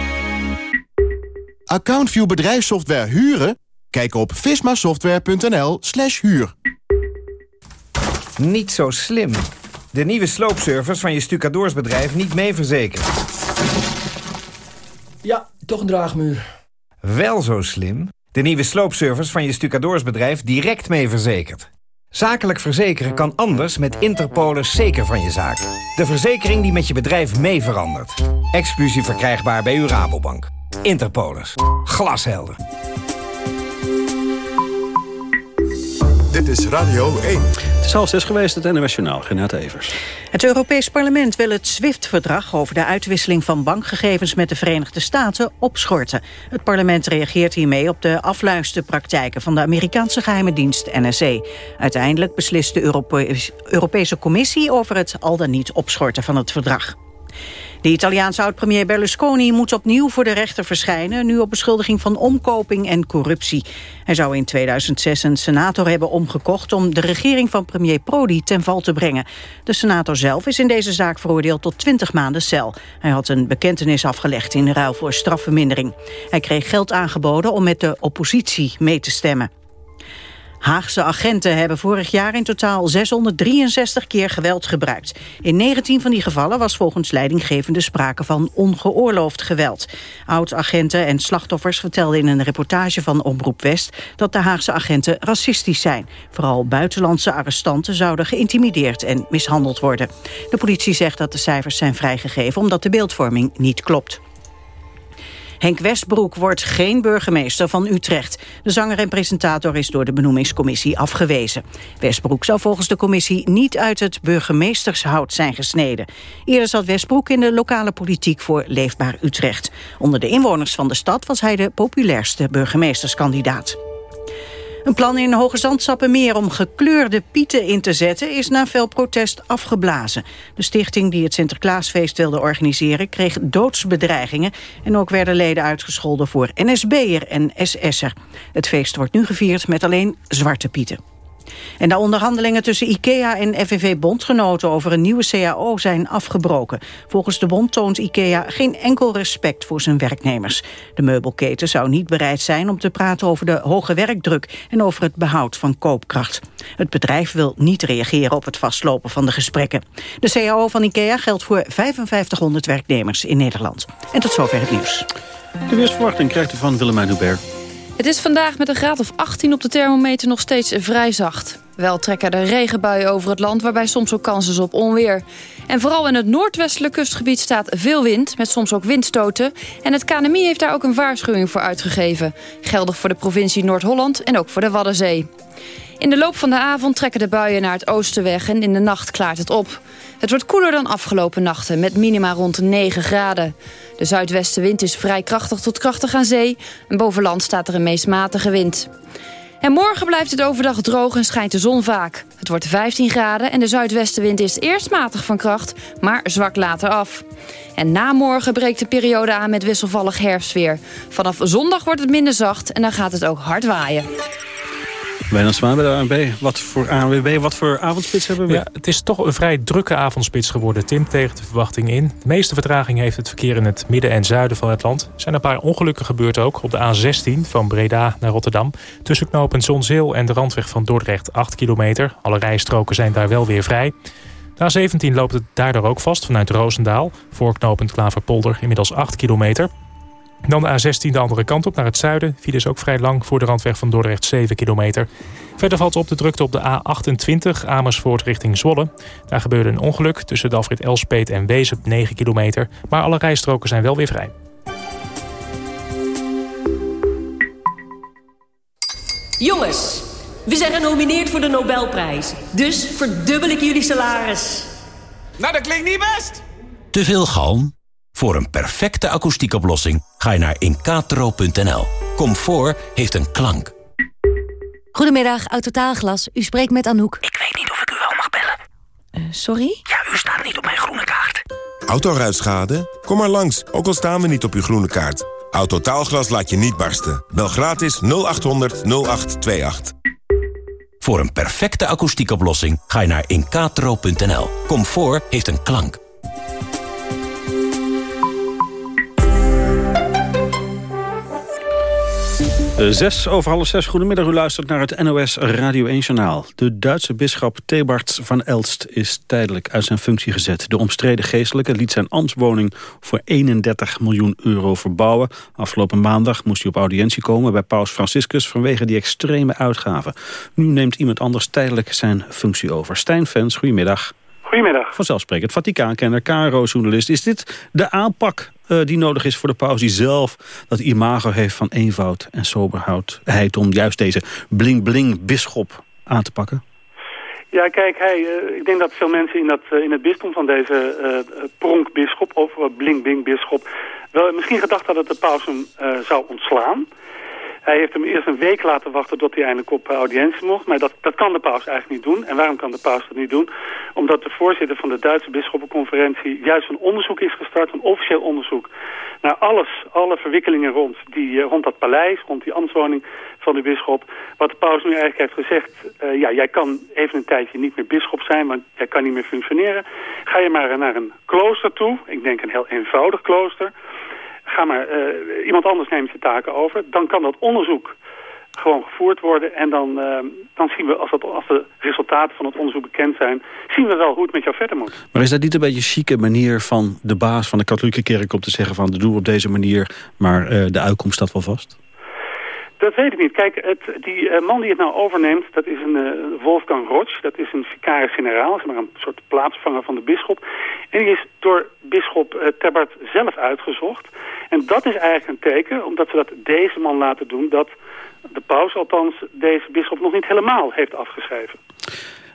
AccountView bedrijfssoftware huren? Kijk op vismasoftware.nl slash huur. Niet zo slim. De nieuwe sloopservice van je stucadoorsbedrijf niet mee verzekerd. Ja, toch een draagmuur. Wel zo slim. De nieuwe sloopservice van je stucadoorsbedrijf direct mee verzekerd. Zakelijk verzekeren kan anders met Interpolis zeker van je zaak. De verzekering die met je bedrijf mee verandert. Exclusief verkrijgbaar bij uw Rabobank. Interpolis. Glashelder. Dit is Radio 1. Het is half zes geweest, het NOS Journaal. Renate Evers. Het Europees Parlement wil het SWIFT-verdrag over de uitwisseling van bankgegevens met de Verenigde Staten opschorten. Het parlement reageert hiermee op de afluisterpraktijken van de Amerikaanse geheime dienst NSA. Uiteindelijk beslist de Europees- Europese Commissie over het al dan niet opschorten van het verdrag. De Italiaanse oud-premier Berlusconi moet opnieuw voor de rechter verschijnen... nu op beschuldiging van omkoping en corruptie. Hij zou in 2006 een senator hebben omgekocht... om de regering van premier Prodi ten val te brengen. De senator zelf is in deze zaak veroordeeld tot 20 maanden cel. Hij had een bekentenis afgelegd in ruil voor strafvermindering. Hij kreeg geld aangeboden om met de oppositie mee te stemmen. Haagse agenten hebben vorig jaar in totaal 663 keer geweld gebruikt. In 19 van die gevallen was volgens leidinggevende sprake van ongeoorloofd geweld. Oud-agenten en slachtoffers vertelden in een reportage van Omroep West... dat de Haagse agenten racistisch zijn. Vooral buitenlandse arrestanten zouden geïntimideerd en mishandeld worden. De politie zegt dat de cijfers zijn vrijgegeven omdat de beeldvorming niet klopt. Henk Westbroek wordt geen burgemeester van Utrecht. De zanger en presentator is door de benoemingscommissie afgewezen. Westbroek zou volgens de commissie niet uit het burgemeestershout zijn gesneden. Eerder zat Westbroek in de lokale politiek voor Leefbaar Utrecht. Onder de inwoners van de stad was hij de populairste burgemeesterskandidaat. Een plan in Hoge Zandsappenmeer om gekleurde pieten in te zetten... is na veel protest afgeblazen. De stichting die het Sinterklaasfeest wilde organiseren... kreeg doodsbedreigingen en ook werden leden uitgescholden... voor NSB'er en SS'er. Het feest wordt nu gevierd met alleen zwarte pieten. En de onderhandelingen tussen IKEA en FNV-bondgenoten over een nieuwe CAO zijn afgebroken. Volgens de bond toont IKEA geen enkel respect voor zijn werknemers. De meubelketen zou niet bereid zijn om te praten over de hoge werkdruk en over het behoud van koopkracht. Het bedrijf wil niet reageren op het vastlopen van de gesprekken. De CAO van IKEA geldt voor 5500 werknemers in Nederland. En tot zover het nieuws. De weersverwachting krijgt u van Willemijn Hubert. Het is vandaag met een graad of 18 op de thermometer nog steeds vrij zacht. Wel trekken er regenbuien over het land, waarbij soms ook kans is op onweer. En vooral in het noordwestelijk kustgebied staat veel wind, met soms ook windstoten. En het KNMI heeft daar ook een waarschuwing voor uitgegeven. Geldig voor de provincie Noord-Holland en ook voor de Waddenzee. In de loop van de avond trekken de buien naar het oosten weg en in de nacht klaart het op. Het wordt koeler dan afgelopen nachten, met minima rond de 9 graden. De zuidwestenwind is vrij krachtig tot krachtig aan zee... en boven land staat er een meest matige wind. En morgen blijft het overdag droog en schijnt de zon vaak. Het wordt 15 graden en de zuidwestenwind is eerst matig van kracht... maar zwak later af. En na morgen breekt de periode aan met wisselvallig herfstweer. Vanaf zondag wordt het minder zacht en dan gaat het ook hard waaien. Wijnand Zwaan bij de ANB. Wat voor ANWB, wat voor avondspits hebben we? Ja, het is toch een vrij drukke avondspits geworden, Tim, tegen de verwachting in. De meeste vertraging heeft het verkeer in het midden en zuiden van het land. Er zijn een paar ongelukken gebeurd ook op de A16 van Breda naar Rotterdam. Tussen knooppunt Zonzeel en de randweg van Dordrecht 8 kilometer. Alle rijstroken zijn daar wel weer vrij. De A17 loopt het daardoor ook vast vanuit Roosendaal. Voor knooppunt Klaverpolder inmiddels 8 kilometer. Dan de A16 de andere kant op naar het zuiden. File is ook vrij lang voor de randweg van Dordrecht 7 kilometer. Verder valt op de drukte op de A28 Amersfoort richting Zwolle. Daar gebeurde een ongeluk tussen de afrit Elspet en Wezen 9 kilometer. Maar alle rijstroken zijn wel weer vrij. Jongens, we zijn genomineerd voor de Nobelprijs. Dus verdubbel ik jullie salaris. Nou, dat klinkt niet best. Te veel galm? Voor een perfecte akoestiekoplossing ga je naar incatro.nl. Comfort heeft een klank. Goedemiddag, Autotaalglas. U spreekt met Anouk. Ik weet niet of ik u wel mag bellen. Uh, sorry? Ja, u staat niet op mijn groene kaart. Autoruitschade? Kom maar langs, ook al staan we niet op uw groene kaart. Autotaalglas laat je niet barsten. Bel gratis 0800 0828. Voor een perfecte akoestiekoplossing ga je naar incatro.nl. Comfort heeft een klank. Zes over half zes. Goedemiddag, u luistert naar het NOS Radio 1-journaal. De Duitse bisschop Thebart van Elst is tijdelijk uit zijn functie gezet. De omstreden geestelijke liet zijn ambtswoning voor 31 miljoen euro verbouwen. Afgelopen maandag moest hij op audiëntie komen bij paus Franciscus... vanwege die extreme uitgaven. Nu neemt iemand anders tijdelijk zijn functie over. Stijn Fens, goedemiddag. Goedemiddag. Vanzelfsprekend, Vaticaankenner, KRO-journalist. Is dit de aanpak uh, die nodig is voor de paus die zelf dat imago heeft van eenvoud en soberheid... om juist deze bling-bling-bisschop aan te pakken? Ja, kijk, uh, ik denk dat veel mensen in, dat, uh, in het bisdom van deze uh, pronkbisschop... of bling-bling-bisschop... wel misschien gedacht dat de paus hem zou ontslaan... Hij heeft hem eerst een week laten wachten tot hij eindelijk op audiëntie mocht. Maar dat, dat kan de paus eigenlijk niet doen. En waarom kan de paus dat niet doen? Omdat de voorzitter van de Duitse bisschoppenconferentie juist een onderzoek is gestart. Een officieel onderzoek naar alles, alle verwikkelingen rond, die, rond dat paleis, rond die ambtswoning van de bisschop. Wat de paus nu eigenlijk heeft gezegd, uh, ja, jij kan even een tijdje niet meer bisschop zijn, want jij kan niet meer functioneren. Ga je maar naar een klooster toe, ik denk een heel eenvoudig klooster ga maar, uh, iemand anders neemt de taken over. Dan kan dat onderzoek gewoon gevoerd worden. En dan, uh, dan zien we, als, dat, als de resultaten van het onderzoek bekend zijn... zien we wel hoe het met jou verder moet. Maar is dat niet een beetje een chique manier van de baas van de katholieke kerk... om te zeggen van, doe op deze manier, maar uh, de uitkomst staat wel vast? Dat weet ik niet. Kijk, het, die uh, man die het nou overneemt, dat is een uh, Wolfgang Rotsch. Dat is een vicaris-generaal, zeg maar een soort plaatsvanger van de bisschop. En die is door bisschop uh, zelf uitgezocht. En dat is eigenlijk een teken, omdat ze dat deze man laten doen... dat de paus althans deze bisschop nog niet helemaal heeft afgeschreven.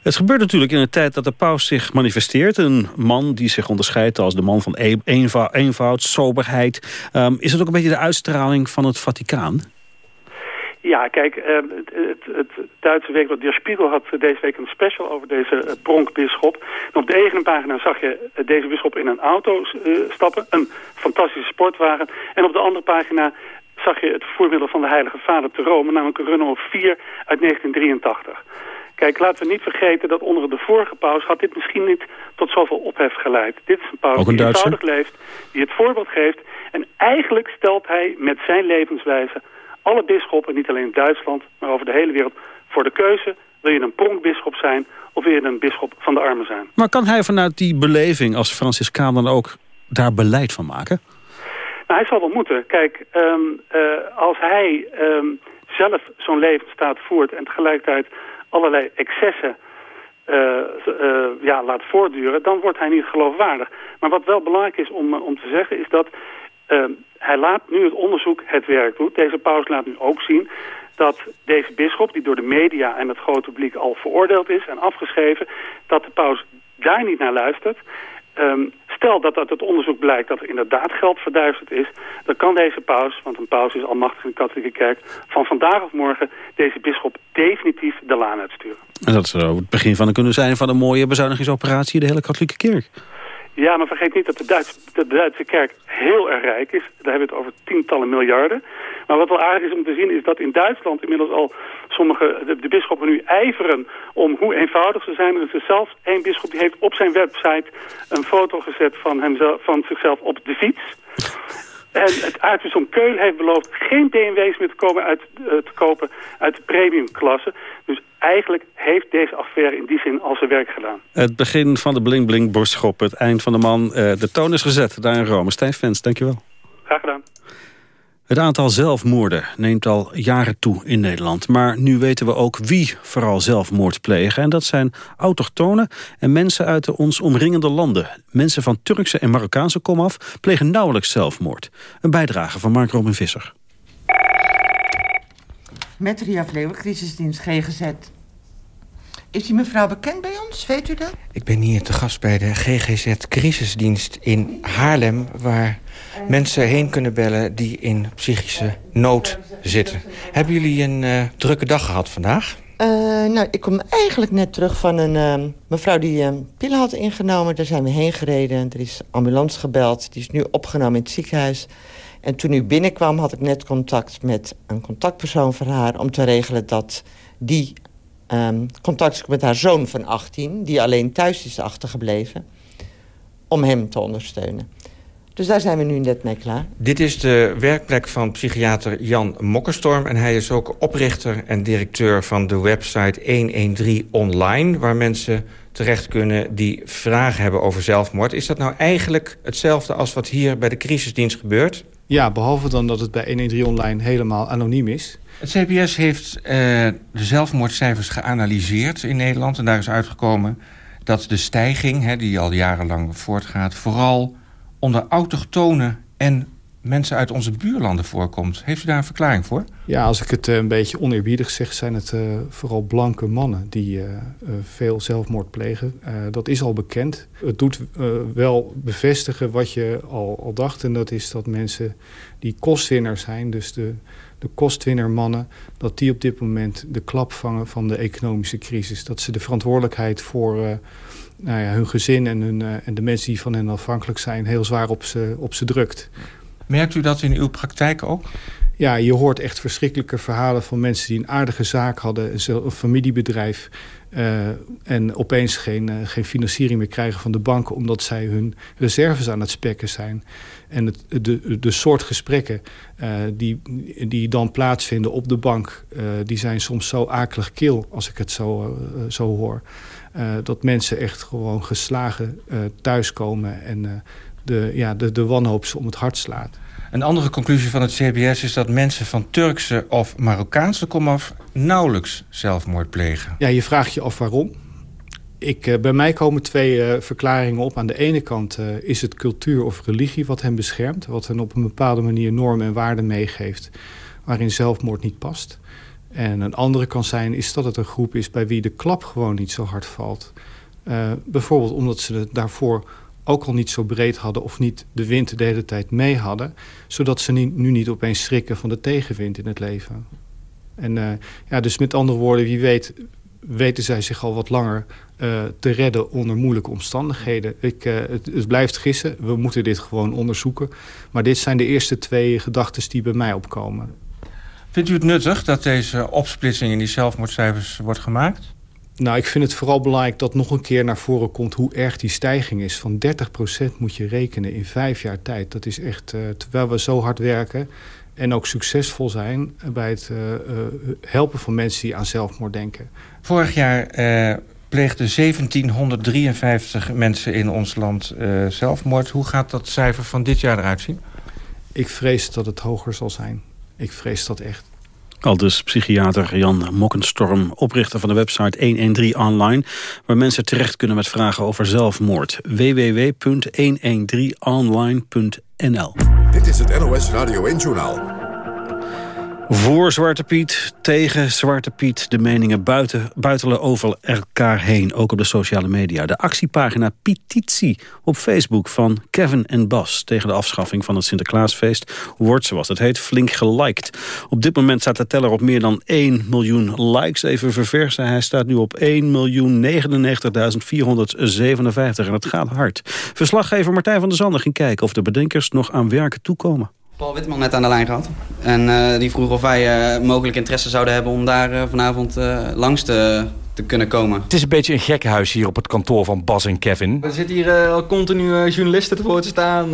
Het gebeurt natuurlijk in een tijd dat de paus zich manifesteert. Een man die zich onderscheidt als de man van eenvoud, eenvoud soberheid. Um, is het ook een beetje de uitstraling van het Vaticaan? Ja, kijk, uh, het, het, het, Duitse weekblad Der Spiegel had deze week een special over deze pronkbisschop. En op de ene pagina zag je uh, deze bisschop in een auto stappen, een fantastische sportwagen. En op de andere pagina zag je het voermiddel van de Heilige Vader te Rome, namelijk een Renault 4 uit 1983. Kijk, laten we niet vergeten dat onder de vorige paus had dit misschien niet tot zoveel ophef geleid. Dit is een paus een die eenvoudig leeft, die het voorbeeld geeft. En eigenlijk stelt hij met zijn levenswijze alle bisschoppen, niet alleen in Duitsland, maar over de hele wereld, voor de keuze. Wil je een pronkbisschop zijn of wil je een bisschop van de armen zijn? Maar kan hij vanuit die beleving als Franciscaan dan ook daar beleid van maken? Nou, hij zal wel moeten. Kijk, um, uh, als hij um, zelf zo'n levensstaat voert en tegelijkertijd allerlei excessen uh, uh, ja, laat voortduren, dan wordt hij niet geloofwaardig. Maar wat wel belangrijk is om, om te zeggen is dat uh, hij laat nu het onderzoek het werk doen. Deze paus laat nu ook zien dat deze bisschop, die door de media en het grote publiek al veroordeeld is en afgeschreven, dat de paus daar niet naar luistert. Um, stel dat uit het onderzoek blijkt dat er inderdaad geld verduisterd is... dan kan deze paus, want een paus is almachtig in de katholieke kerk... van vandaag of morgen deze bisschop definitief de laan uitsturen. En dat zou het begin van kunnen zijn van een mooie bezuinigingsoperatie... in de hele katholieke kerk. Ja, maar vergeet niet dat de, Duits, de Duitse kerk heel erg rijk is. Daar hebben we het over tientallen miljarden. Maar wat wel aardig is om te zien is dat in Duitsland inmiddels al sommige, de, bisschoppen nu ijveren om hoe eenvoudig ze zijn. Er is zelfs één bisschop die heeft op zijn website een foto gezet van, hemzelf, van zichzelf op de fiets. En het aartsbisdom Keul heeft beloofd geen BMW's meer te, komen uit, uh, te kopen uit de premiumklasse. Dus eigenlijk heeft deze affaire in die zin al zijn werk gedaan. Het begin van de Bling Bling borstschop, het eind van de man. Uh, de toon is gezet daar in Rome. Stijn Fens, dankjewel. Graag gedaan. Het aantal zelfmoorden neemt al jaren toe in Nederland. Maar nu weten we ook wie vooral zelfmoord plegen. En dat zijn autochtonen en mensen uit de ons omringende landen. Mensen van Turkse en Marokkaanse komaf plegen nauwelijks zelfmoord. Een bijdrage van Mark Robin Visser. Met Ria Vleeuwen, crisisdienst GGZ. Is die mevrouw bekend bij ons? Weet u dat? Ik ben hier te gast bij de GGZ Crisisdienst in Haarlem... waar mensen heen kunnen bellen die in psychische nood zitten. Hebben jullie een uh, drukke dag gehad vandaag? Uh, nou, ik kom eigenlijk net terug van een uh, mevrouw die uh, pillen had ingenomen. Daar zijn we heen gereden. Er is ambulance gebeld. Die is nu opgenomen in het ziekenhuis. En toen u binnenkwam had ik net contact met een contactpersoon van haar... om te regelen dat die um, contact is met haar zoon van 18... die alleen thuis is achtergebleven, om hem te ondersteunen. Dus daar zijn we nu net mee klaar. Dit is de werkplek van psychiater Jan Mokkerstorm... en hij is ook oprichter en directeur van de website 113 Online... waar mensen terecht kunnen die vragen hebben over zelfmoord. Is dat nou eigenlijk hetzelfde als wat hier bij de crisisdienst gebeurt? Ja, behalve dan dat het bij 113 Online helemaal anoniem is. Het CBS heeft uh, de zelfmoordcijfers geanalyseerd in Nederland... en daar is uitgekomen dat de stijging, hè, die al jarenlang voortgaat... vooral onder autochtonen en mensen uit onze buurlanden voorkomt. Heeft u daar een verklaring voor? Ja, als ik het uh, een beetje oneerbiedig zeg... zijn het uh, vooral blanke mannen die uh, veel zelfmoord plegen. dat is al bekend. Het doet wel bevestigen wat je al, al dacht... en dat is dat mensen die kostwinner zijn... dus de, de kostwinnermannen... dat die op dit moment de klap vangen van de economische crisis. Dat ze de verantwoordelijkheid voor nou ja, hun gezin en, hun, en de mensen die van hen afhankelijk zijn... heel zwaar op ze, op ze drukt. Merkt u dat in uw praktijk ook? Ja, je hoort echt verschrikkelijke verhalen van mensen die een aardige zaak hadden, een familiebedrijf, uh, en opeens geen, uh, geen financiering meer krijgen van de banken omdat zij hun reserves aan het spekken zijn. En het, de, de soort gesprekken uh, die, die dan plaatsvinden op de bank, die zijn soms zo akelig kil als ik het zo, zo hoor. Dat mensen echt gewoon geslagen thuiskomen en de, ja, de, de wanhoop ze om het hart slaat. Een andere conclusie van het CBS is dat mensen van Turkse of Marokkaanse komaf nauwelijks zelfmoord plegen. Ja, je vraagt je af waarom. Ik, bij mij komen twee uh, verklaringen op. Aan de ene kant uh, is het cultuur of religie wat hen beschermt. Wat hen op een bepaalde manier normen en waarden meegeeft. Waarin zelfmoord niet past. En een andere kan zijn is dat het een groep is bij wie de klap gewoon niet zo hard valt. bijvoorbeeld omdat ze het daarvoor ook al niet zo breed hadden... of niet de wind de hele tijd mee hadden... zodat ze nu niet opeens schrikken van de tegenwind in het leven. En uh, ja, dus met andere woorden, wie weet weten zij zich al wat langer uh, te redden onder moeilijke omstandigheden. Ik, het, het, blijft gissen, we moeten dit gewoon onderzoeken. Maar dit zijn de eerste twee gedachten die bij mij opkomen. Vindt u het nuttig dat deze opsplitsing in die zelfmoordcijfers wordt gemaakt? Nou, ik vind het vooral belangrijk dat nog een keer naar voren komt... hoe erg die stijging is. Van 30% moet je rekenen in vijf jaar tijd. Dat is echt, uh, terwijl we zo hard werken en ook succesvol zijn... bij het uh, uh, helpen van mensen die aan zelfmoord denken. Vorig jaar pleegden 1753 mensen in ons land zelfmoord. Hoe gaat dat cijfer van dit jaar eruit zien? Ik vrees dat het hoger zal zijn. Ik vrees dat echt. Al dus psychiater Jan Mokkenstorm, oprichter van de website 113 Online... waar mensen terecht kunnen met vragen over zelfmoord. www.113online.nl Dit is het NOS Radio 1-journaal voor Zwarte Piet, tegen Zwarte Piet. De meningen buiten, buitelen over elkaar heen, ook op de sociale media. De actiepagina Petitie op Facebook van Kevin en Bas... tegen de afschaffing van het Sinterklaasfeest wordt, zoals het heet, flink geliked. Op dit moment staat de teller op meer dan 1 miljoen likes. Even verversen, hij staat nu op 1.099.457 en het gaat hard. Verslaggever Martijn van der Zanden ging kijken of de bedenkers nog aan werken toekomen. Paul Witman net aan de lijn gehad. En uh, die vroeg of wij uh, mogelijk interesse zouden hebben om daar uh, vanavond langs te, te, kunnen komen. Het is een beetje een gekkenhuis hier op het kantoor van Bas en Kevin. Er zitten hier al continu journalisten te woord staan.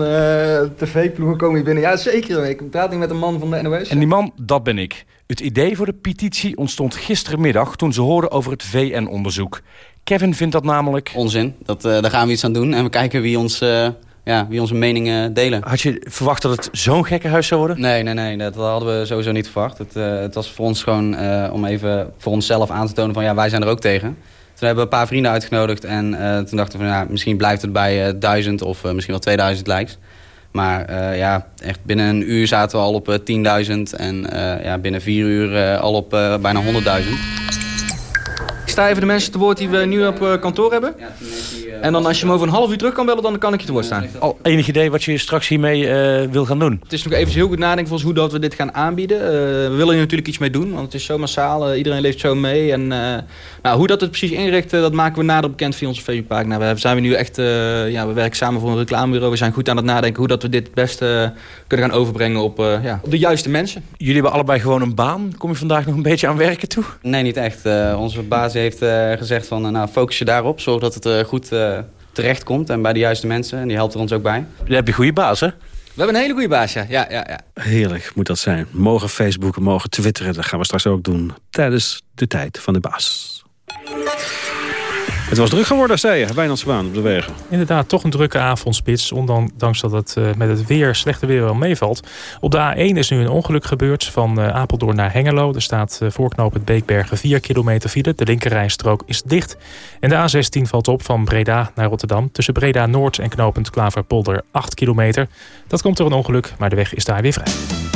TV-ploegen komen hier binnen. Ja, zeker. Ik praat niet met een man van de NOS. En die man, dat ben ik. Het idee voor de petitie ontstond gisterenmiddag toen ze hoorden over het VN-onderzoek. Kevin vindt dat namelijk... Onzin. Dat, daar gaan we iets aan doen en we kijken wie ons ja, wie onze meningen delen. Had je verwacht dat het zo'n gekke huis zou worden? Nee, nee, nee. Dat hadden we sowieso niet verwacht. Het, uh, het was voor ons gewoon uh, om even voor onszelf aan te tonen van ja, wij zijn er ook tegen. Toen hebben we een paar vrienden uitgenodigd en uh, toen dachten we van ja, misschien blijft het bij duizend of misschien wel 2000 likes. Maar ja, echt binnen een uur zaten we al op 10.000 en ja, binnen vier uur al op bijna 100.000. Ik sta even de mensen te woord die we nu op eh, kantoor hebben. En dan als je me over een half uur terug kan bellen, dan kan ik je te woord staan. Al enig idee wat je straks hiermee uh, wil gaan doen? Het is nog even heel goed nadenken voor ons hoe dat we dit gaan aanbieden. Uh, we willen hier natuurlijk iets mee doen, want het is zo massaal. iedereen leeft zo mee. En nou, hoe dat het precies inricht, dat maken we nader bekend via onze Facebookpagina. We zijn we nu echt, ja, we werken samen voor een reclamebureau. We zijn goed aan het nadenken hoe dat we dit het beste kunnen gaan overbrengen op, ja, op de juiste mensen. Jullie hebben allebei gewoon een baan. Kom je vandaag nog een beetje aan werken toe? Nee, niet echt. onze baas heeft uh, gezegd van, uh, nou, focus je daarop. Zorg dat het uh, goed terecht komt en bij de juiste mensen. En die helpt er ons ook bij. Je hebt een goede baas, hè? We hebben een hele goede baas, ja. ja, ja, ja. Heerlijk moet dat zijn. Mogen Facebooken, mogen twitteren. Dat gaan we straks ook doen tijdens de tijd van de baas. Het was druk geworden, zei je, Wijnand Zwaan op de wegen. Inderdaad, toch een drukke avondspits. Ondanks dat het uh, met het weer, slechte weer wel meevalt. Op de A1 is nu een ongeluk gebeurd van uh, Apeldoorn naar Hengelo. Er staat uh, voorknop het Beekbergen 4 kilometer file. De linkerrijstrook is dicht. En de A16 valt op van Breda naar Rotterdam. Tussen Breda Noord en knopend Klaverpolder 8 kilometer. Dat komt door een ongeluk, maar de weg is daar weer vrij.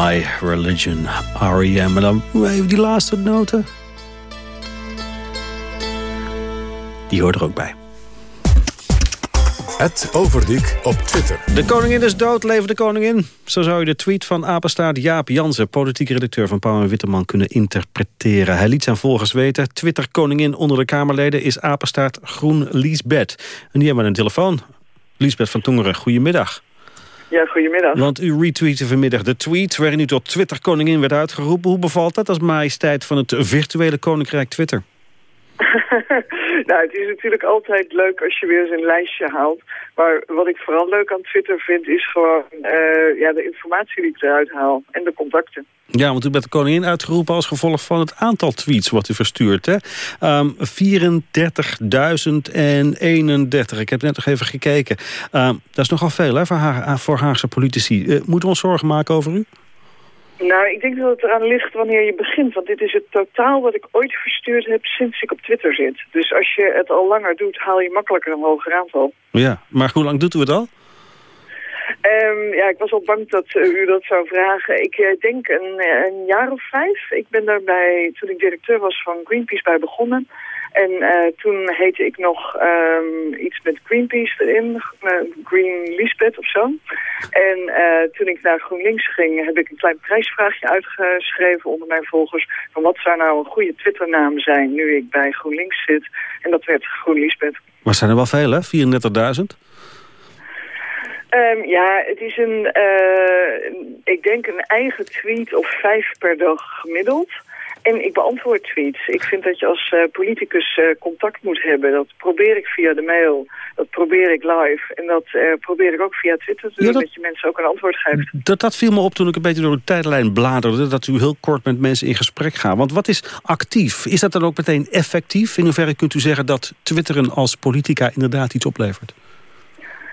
My Religion, R.E.M. En dan even die laatste noten. Die hoort er ook bij. Het Overdiek op Twitter. De koningin is dood, leven de koningin. Zo zou je de tweet van apenstaart Jaap Jansen... politiek redacteur van Pauw en Witteman kunnen interpreteren. Hij liet zijn volgers weten... Twitter-koningin onder de Kamerleden is apenstaart Groen Liesbeth. En die hebben een telefoon. Liesbeth van Tongeren, goedemiddag. Ja, goedemiddag. Want u retweette vanmiddag de tweet waarin u tot Twitter-koningin werd uitgeroepen. Hoe bevalt dat als majesteit van het virtuele koninkrijk Twitter? nou, het is natuurlijk altijd leuk als je weer eens een lijstje haalt. Maar wat ik vooral leuk aan Twitter vind, is gewoon uh, ja, de informatie die ik eruit haal en de contacten. Ja, want u bent de koningin uitgeroepen als gevolg van het aantal tweets wat u verstuurt. Hè? Um, 34.031. Ik heb net nog even gekeken. Um, dat is nogal veel hè, voor, voor Haagse politici. Uh, moeten we ons zorgen maken over u? Nou, ik denk dat het eraan ligt wanneer je begint. Want dit is het totaal wat ik ooit verstuurd heb sinds ik op Twitter zit. Dus als je het al langer doet, haal je makkelijker een hoger aantal. Ja, maar hoe lang doet u het al? Um, ja, ik was al bang dat uh, u dat zou vragen. Ik uh, denk een, een, jaar of vijf. Ik ben daarbij, toen ik directeur was van Greenpeace, bij begonnen. En uh, toen heette ik nog um, iets met Greenpeace erin, uh, Green Lisbeth of zo. En uh, toen ik naar GroenLinks ging, heb ik een klein prijsvraagje uitgeschreven onder mijn volgers. Van wat zou nou een goede Twitternaam zijn nu ik bij GroenLinks zit. En dat werd Groen Lisbeth. Maar zijn er wel veel, hè? 34.000? Um, ja, het is een, uh, ik denk een eigen tweet of vijf per dag gemiddeld. En ik beantwoord tweets. Ik vind dat je als uh, politicus uh, contact moet hebben. Dat probeer ik via de mail. Dat probeer ik live. En dat uh, probeer ik ook via Twitter te doen. Ja, dat... dat... je mensen ook een antwoord geeft. Dat, dat viel me op toen ik een beetje door de tijdlijn bladerde. Dat u heel kort met mensen in gesprek gaat. Want wat is actief? Is dat dan ook meteen effectief? In hoeverre kunt u zeggen dat twitteren als politica inderdaad iets oplevert?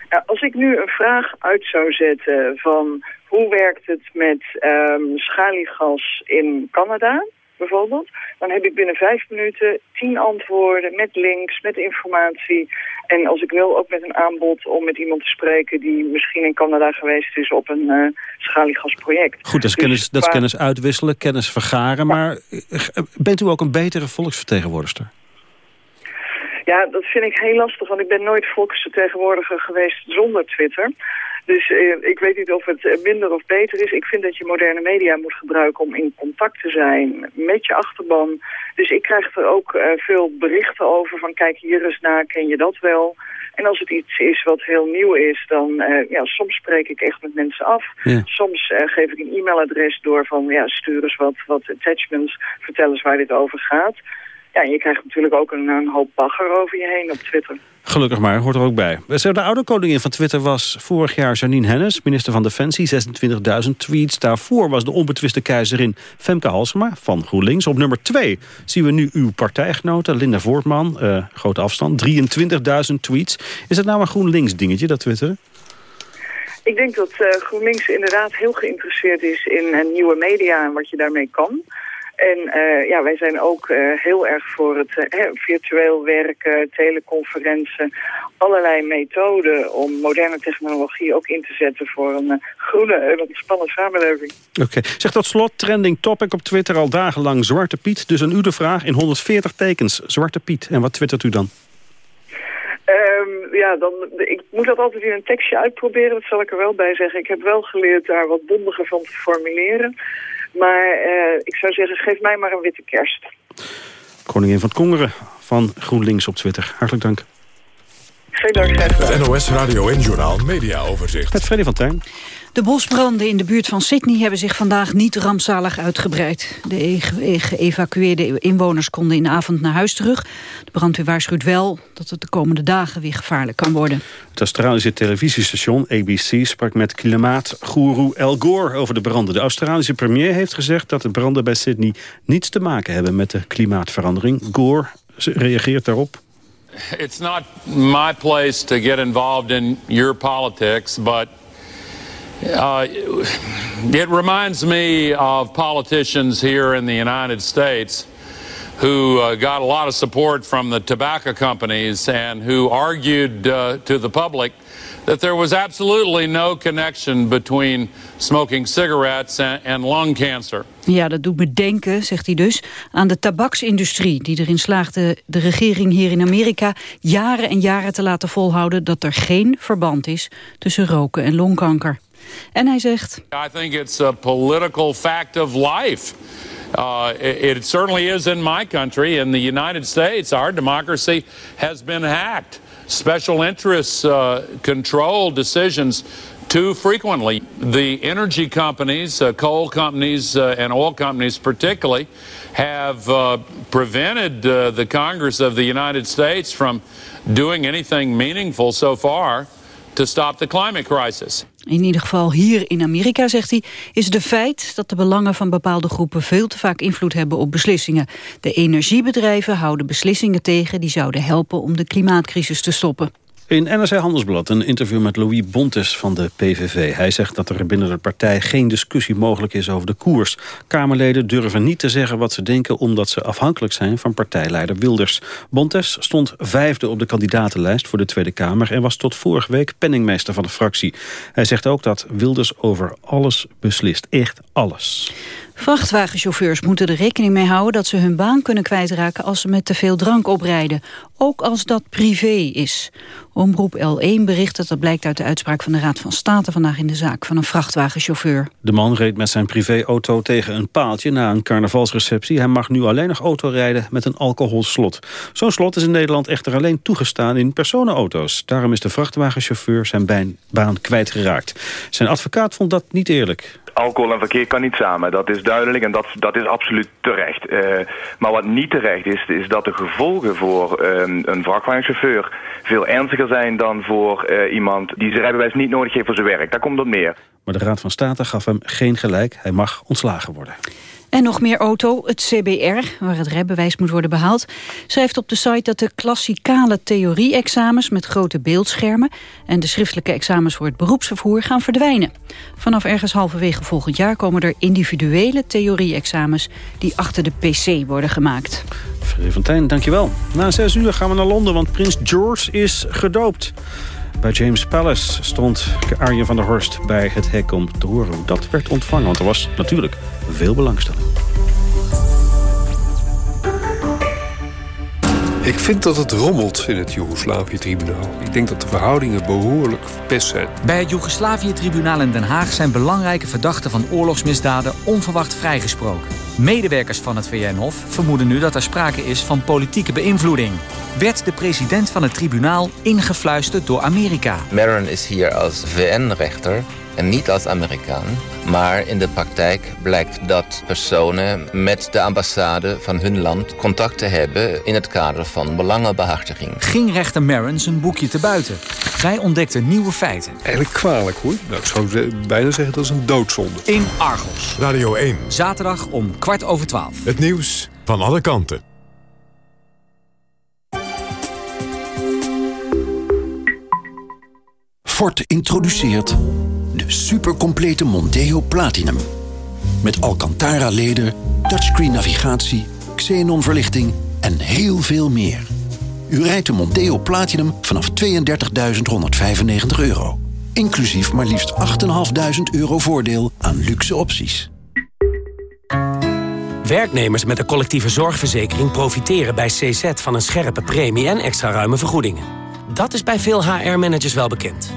Nou, als ik nu een vraag uit zou zetten van... hoe werkt het met um, schaliegas in Canada bijvoorbeeld, dan heb ik binnen vijf minuten tien antwoorden met links, met informatie. En als ik wil ook met een aanbod om met iemand te spreken die misschien in Canada geweest is op een uh, schaliegasproject. Goed, dat is, dus kennis, dat is kennis uitwisselen, kennis vergaren. Maar eh, bent u ook een betere volksvertegenwoordigster? Ja, dat vind ik heel lastig, want ik ben nooit volksvertegenwoordiger geweest zonder Twitter. Dus uh, ik weet niet of het minder of beter is. Ik vind dat je moderne media moet gebruiken om in contact te zijn met je achterban. Dus ik krijg er ook uh, veel berichten over van kijk hier eens naar, ken je dat wel? En als het iets is wat heel nieuw is, dan ja, soms spreek ik echt met mensen af. Ja. Soms geef ik een e-mailadres door van ja, stuur eens wat, wat attachments, vertel eens waar dit over gaat. Ja, je krijgt natuurlijk ook een, een hoop bagger over je heen op Twitter. Gelukkig maar, hoort er ook bij. De oude koningin van Twitter was vorig jaar Janine Hennis, minister van Defensie, 26.000 tweets. Daarvoor was de onbetwiste keizerin Femke Halsema van GroenLinks. Op nummer 2 zien we nu uw partijgenote Linda Voortman, uh, grote afstand, 23.000 tweets. Is dat nou een GroenLinks dingetje, dat twitteren? Ik denk dat uh, GroenLinks inderdaad heel geïnteresseerd is in uh, nieuwe media en wat je daarmee kan. En uh, ja, wij zijn ook uh, heel erg voor het uh, virtueel werken, teleconferenties, allerlei methoden om moderne technologie ook in te zetten voor een groene en ontspannen samenleving. Oké. Okay. Zeg tot slot, trending topic op Twitter al dagenlang Zwarte Piet. Dus aan u de vraag in 140 tekens, Zwarte Piet. En wat twittert u dan? Um, ja, dan, ik moet dat altijd in een tekstje uitproberen, dat zal ik er wel bij zeggen. Ik heb wel geleerd daar wat bondiger van te formuleren. Maar uh, ik zou zeggen, geef mij maar een witte kerst. Koningin van het Kongeren van GroenLinks op Twitter. Hartelijk dank. Geen dank, Het NOS Radio en Journaal Media Overzicht. Met Freddy van Tijn. De bosbranden in de buurt van Sydney hebben zich vandaag niet rampzalig uitgebreid. De geëvacueerde inwoners konden in de avond naar huis terug. De brandweer waarschuwt wel dat het de komende dagen weer gevaarlijk kan worden. Het Australische televisiestation ABC sprak met klimaatgoeroe El Gore over de branden. De Australische premier heeft gezegd dat de branden bij Sydney niets te maken hebben met de klimaatverandering. Gore reageert daarop. It's not my place to get involved in your politics, but Uh, it reminds me of politicians here in the United States who uh, got a lot of support from the tobacco companies and who argued uh, to the public that there was absolutely no connection between smoking cigarettes and, and lung cancer. Ja, dat doet me denken, zegt hij dus, aan de tabaksindustrie... die erin slaagde de regering hier in Amerika jaren en jaren te laten volhouden... dat er geen verband is tussen roken en longkanker. En hij zegt... I think it's a political fact of life. Uh, it, it certainly is in my country. In the United States, our democracy has been hacked. Special interests uh, control decisions too frequently. The energy companies, uh, coal companies, uh, and oil companies particularly, have uh, prevented uh, the Congress of the United States from doing anything meaningful so far to stop the climate crisis. In ieder geval hier in Amerika, zegt hij, is de feit dat de belangen van bepaalde groepen veel te vaak invloed hebben op beslissingen. De energiebedrijven houden beslissingen tegen die zouden helpen om de klimaatcrisis te stoppen. In NRC Handelsblad een interview met Louis Bontes van de PVV. Hij zegt dat er binnen de partij geen discussie mogelijk is over de koers. Kamerleden durven niet te zeggen wat ze denken... omdat ze afhankelijk zijn van partijleider Wilders. Bontes stond vijfde op de kandidatenlijst voor de Tweede Kamer... en was tot vorige week penningmeester van de fractie. Hij zegt ook dat Wilders over alles beslist. Echt alles. Vrachtwagenchauffeurs moeten er rekening mee houden dat ze hun baan kunnen kwijtraken als ze met te veel drank oprijden. Ook als dat privé is. Omroep L1 bericht dat dat blijkt uit de uitspraak van de Raad van State vandaag in de zaak van een vrachtwagenchauffeur. De man reed met zijn privéauto tegen een paaltje na een carnavalsreceptie. Hij mag nu alleen nog auto rijden met een alcoholslot. Zo'n slot is in Nederland echter alleen toegestaan in personenauto's. Daarom is de vrachtwagenchauffeur zijn baan kwijtgeraakt. Zijn advocaat vond dat niet eerlijk alcohol en verkeer kan niet samen. Dat is duidelijk en dat, dat is absoluut terecht. Uh, maar wat niet terecht is, is dat de gevolgen voor um, een vrachtwagenchauffeur veel ernstiger zijn dan voor uh, iemand die zijn rijbewijs niet nodig heeft voor zijn werk. Daar komt dat meer. Maar de Raad van State gaf hem geen gelijk. Hij mag ontslagen worden. En nog meer auto, het CBR, waar het rijbewijs moet worden behaald... schrijft op de site dat de klassikale theorie-examens... met grote beeldschermen en de schriftelijke examens voor het beroepsvervoer gaan verdwijnen. Vanaf ergens halverwege volgend jaar komen er individuele theorie-examens... die achter de PC worden gemaakt. Frederik Fontijn, dankjewel. Na zes uur gaan we naar Londen, want prins George is gedoopt. Bij James Palace stond Arjen van der Horst bij het hek om te horen hoe dat werd ontvangen. Want er was natuurlijk veel belangstelling. Ik vind dat het rommelt in het Joegoslavië-tribunaal. Ik denk dat de verhoudingen behoorlijk verpest zijn. Bij het Joegoslavië-tribunaal in Den Haag zijn belangrijke verdachten van oorlogsmisdaden onverwacht vrijgesproken. Medewerkers van het VN-hof vermoeden nu dat er sprake is van politieke beïnvloeding. Werd de president van het tribunaal ingefluisterd door Amerika? Maron is hier als VN-rechter en niet als Amerikaan. Maar in de praktijk blijkt dat personen met de ambassade van hun land contacten hebben in het kader van belangenbehartiging. Ging rechter Maron zijn boekje te buiten? Zij ontdekte nieuwe feiten. Eigenlijk kwalijk hoor. Nou, ik zou bijna zeggen dat is een doodzonde. In Argos. Radio 1. Zaterdag om kwart over twaalf. Het nieuws van alle kanten. Ford introduceert de supercomplete Monteo Platinum. Met Alcantara leder, touchscreen navigatie, xenon verlichting en heel veel meer. U rijdt de Monteo Platinum vanaf 32.195 euro. Inclusief maar liefst 8.500 euro voordeel aan luxe opties. Werknemers met een collectieve zorgverzekering profiteren bij CZ van een scherpe premie en extra ruime vergoedingen. Dat is bij veel HR-managers wel bekend.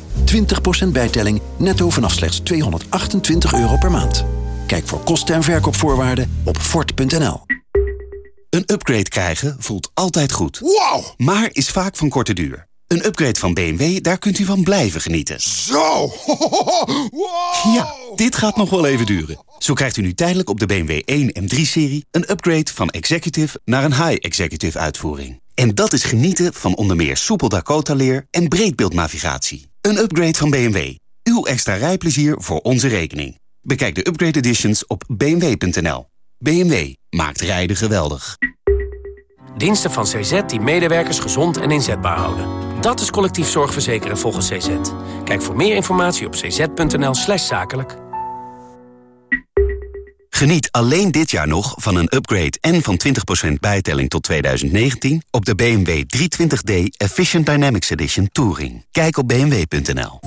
20% bijtelling netto vanaf slechts 228 euro per maand. Kijk voor kosten en verkoopvoorwaarden op Ford.nl. Een upgrade krijgen voelt altijd goed. Wow! Maar is vaak van korte duur. Een upgrade van BMW, daar kunt u van blijven genieten. Zo! Wow! Ja, dit gaat nog wel even duren. Zo krijgt u nu tijdelijk op de BMW 1 en 3-serie... een upgrade van executive naar een high-executive uitvoering. En dat is genieten van onder meer soepel Dakota-leer en breedbeeldnavigatie. Een upgrade van BMW. Uw extra rijplezier voor onze rekening. Bekijk de upgrade editions op bmw.nl. BMW maakt rijden geweldig. Diensten van CZ die medewerkers gezond en inzetbaar houden. Dat is collectief zorgverzekeren volgens CZ. Kijk voor meer informatie op cz.nl slash zakelijk. Geniet alleen dit jaar nog van een upgrade en van 20% bijtelling tot 2019... op de BMW 320d Efficient Dynamics Edition Touring. Kijk op bmw.nl.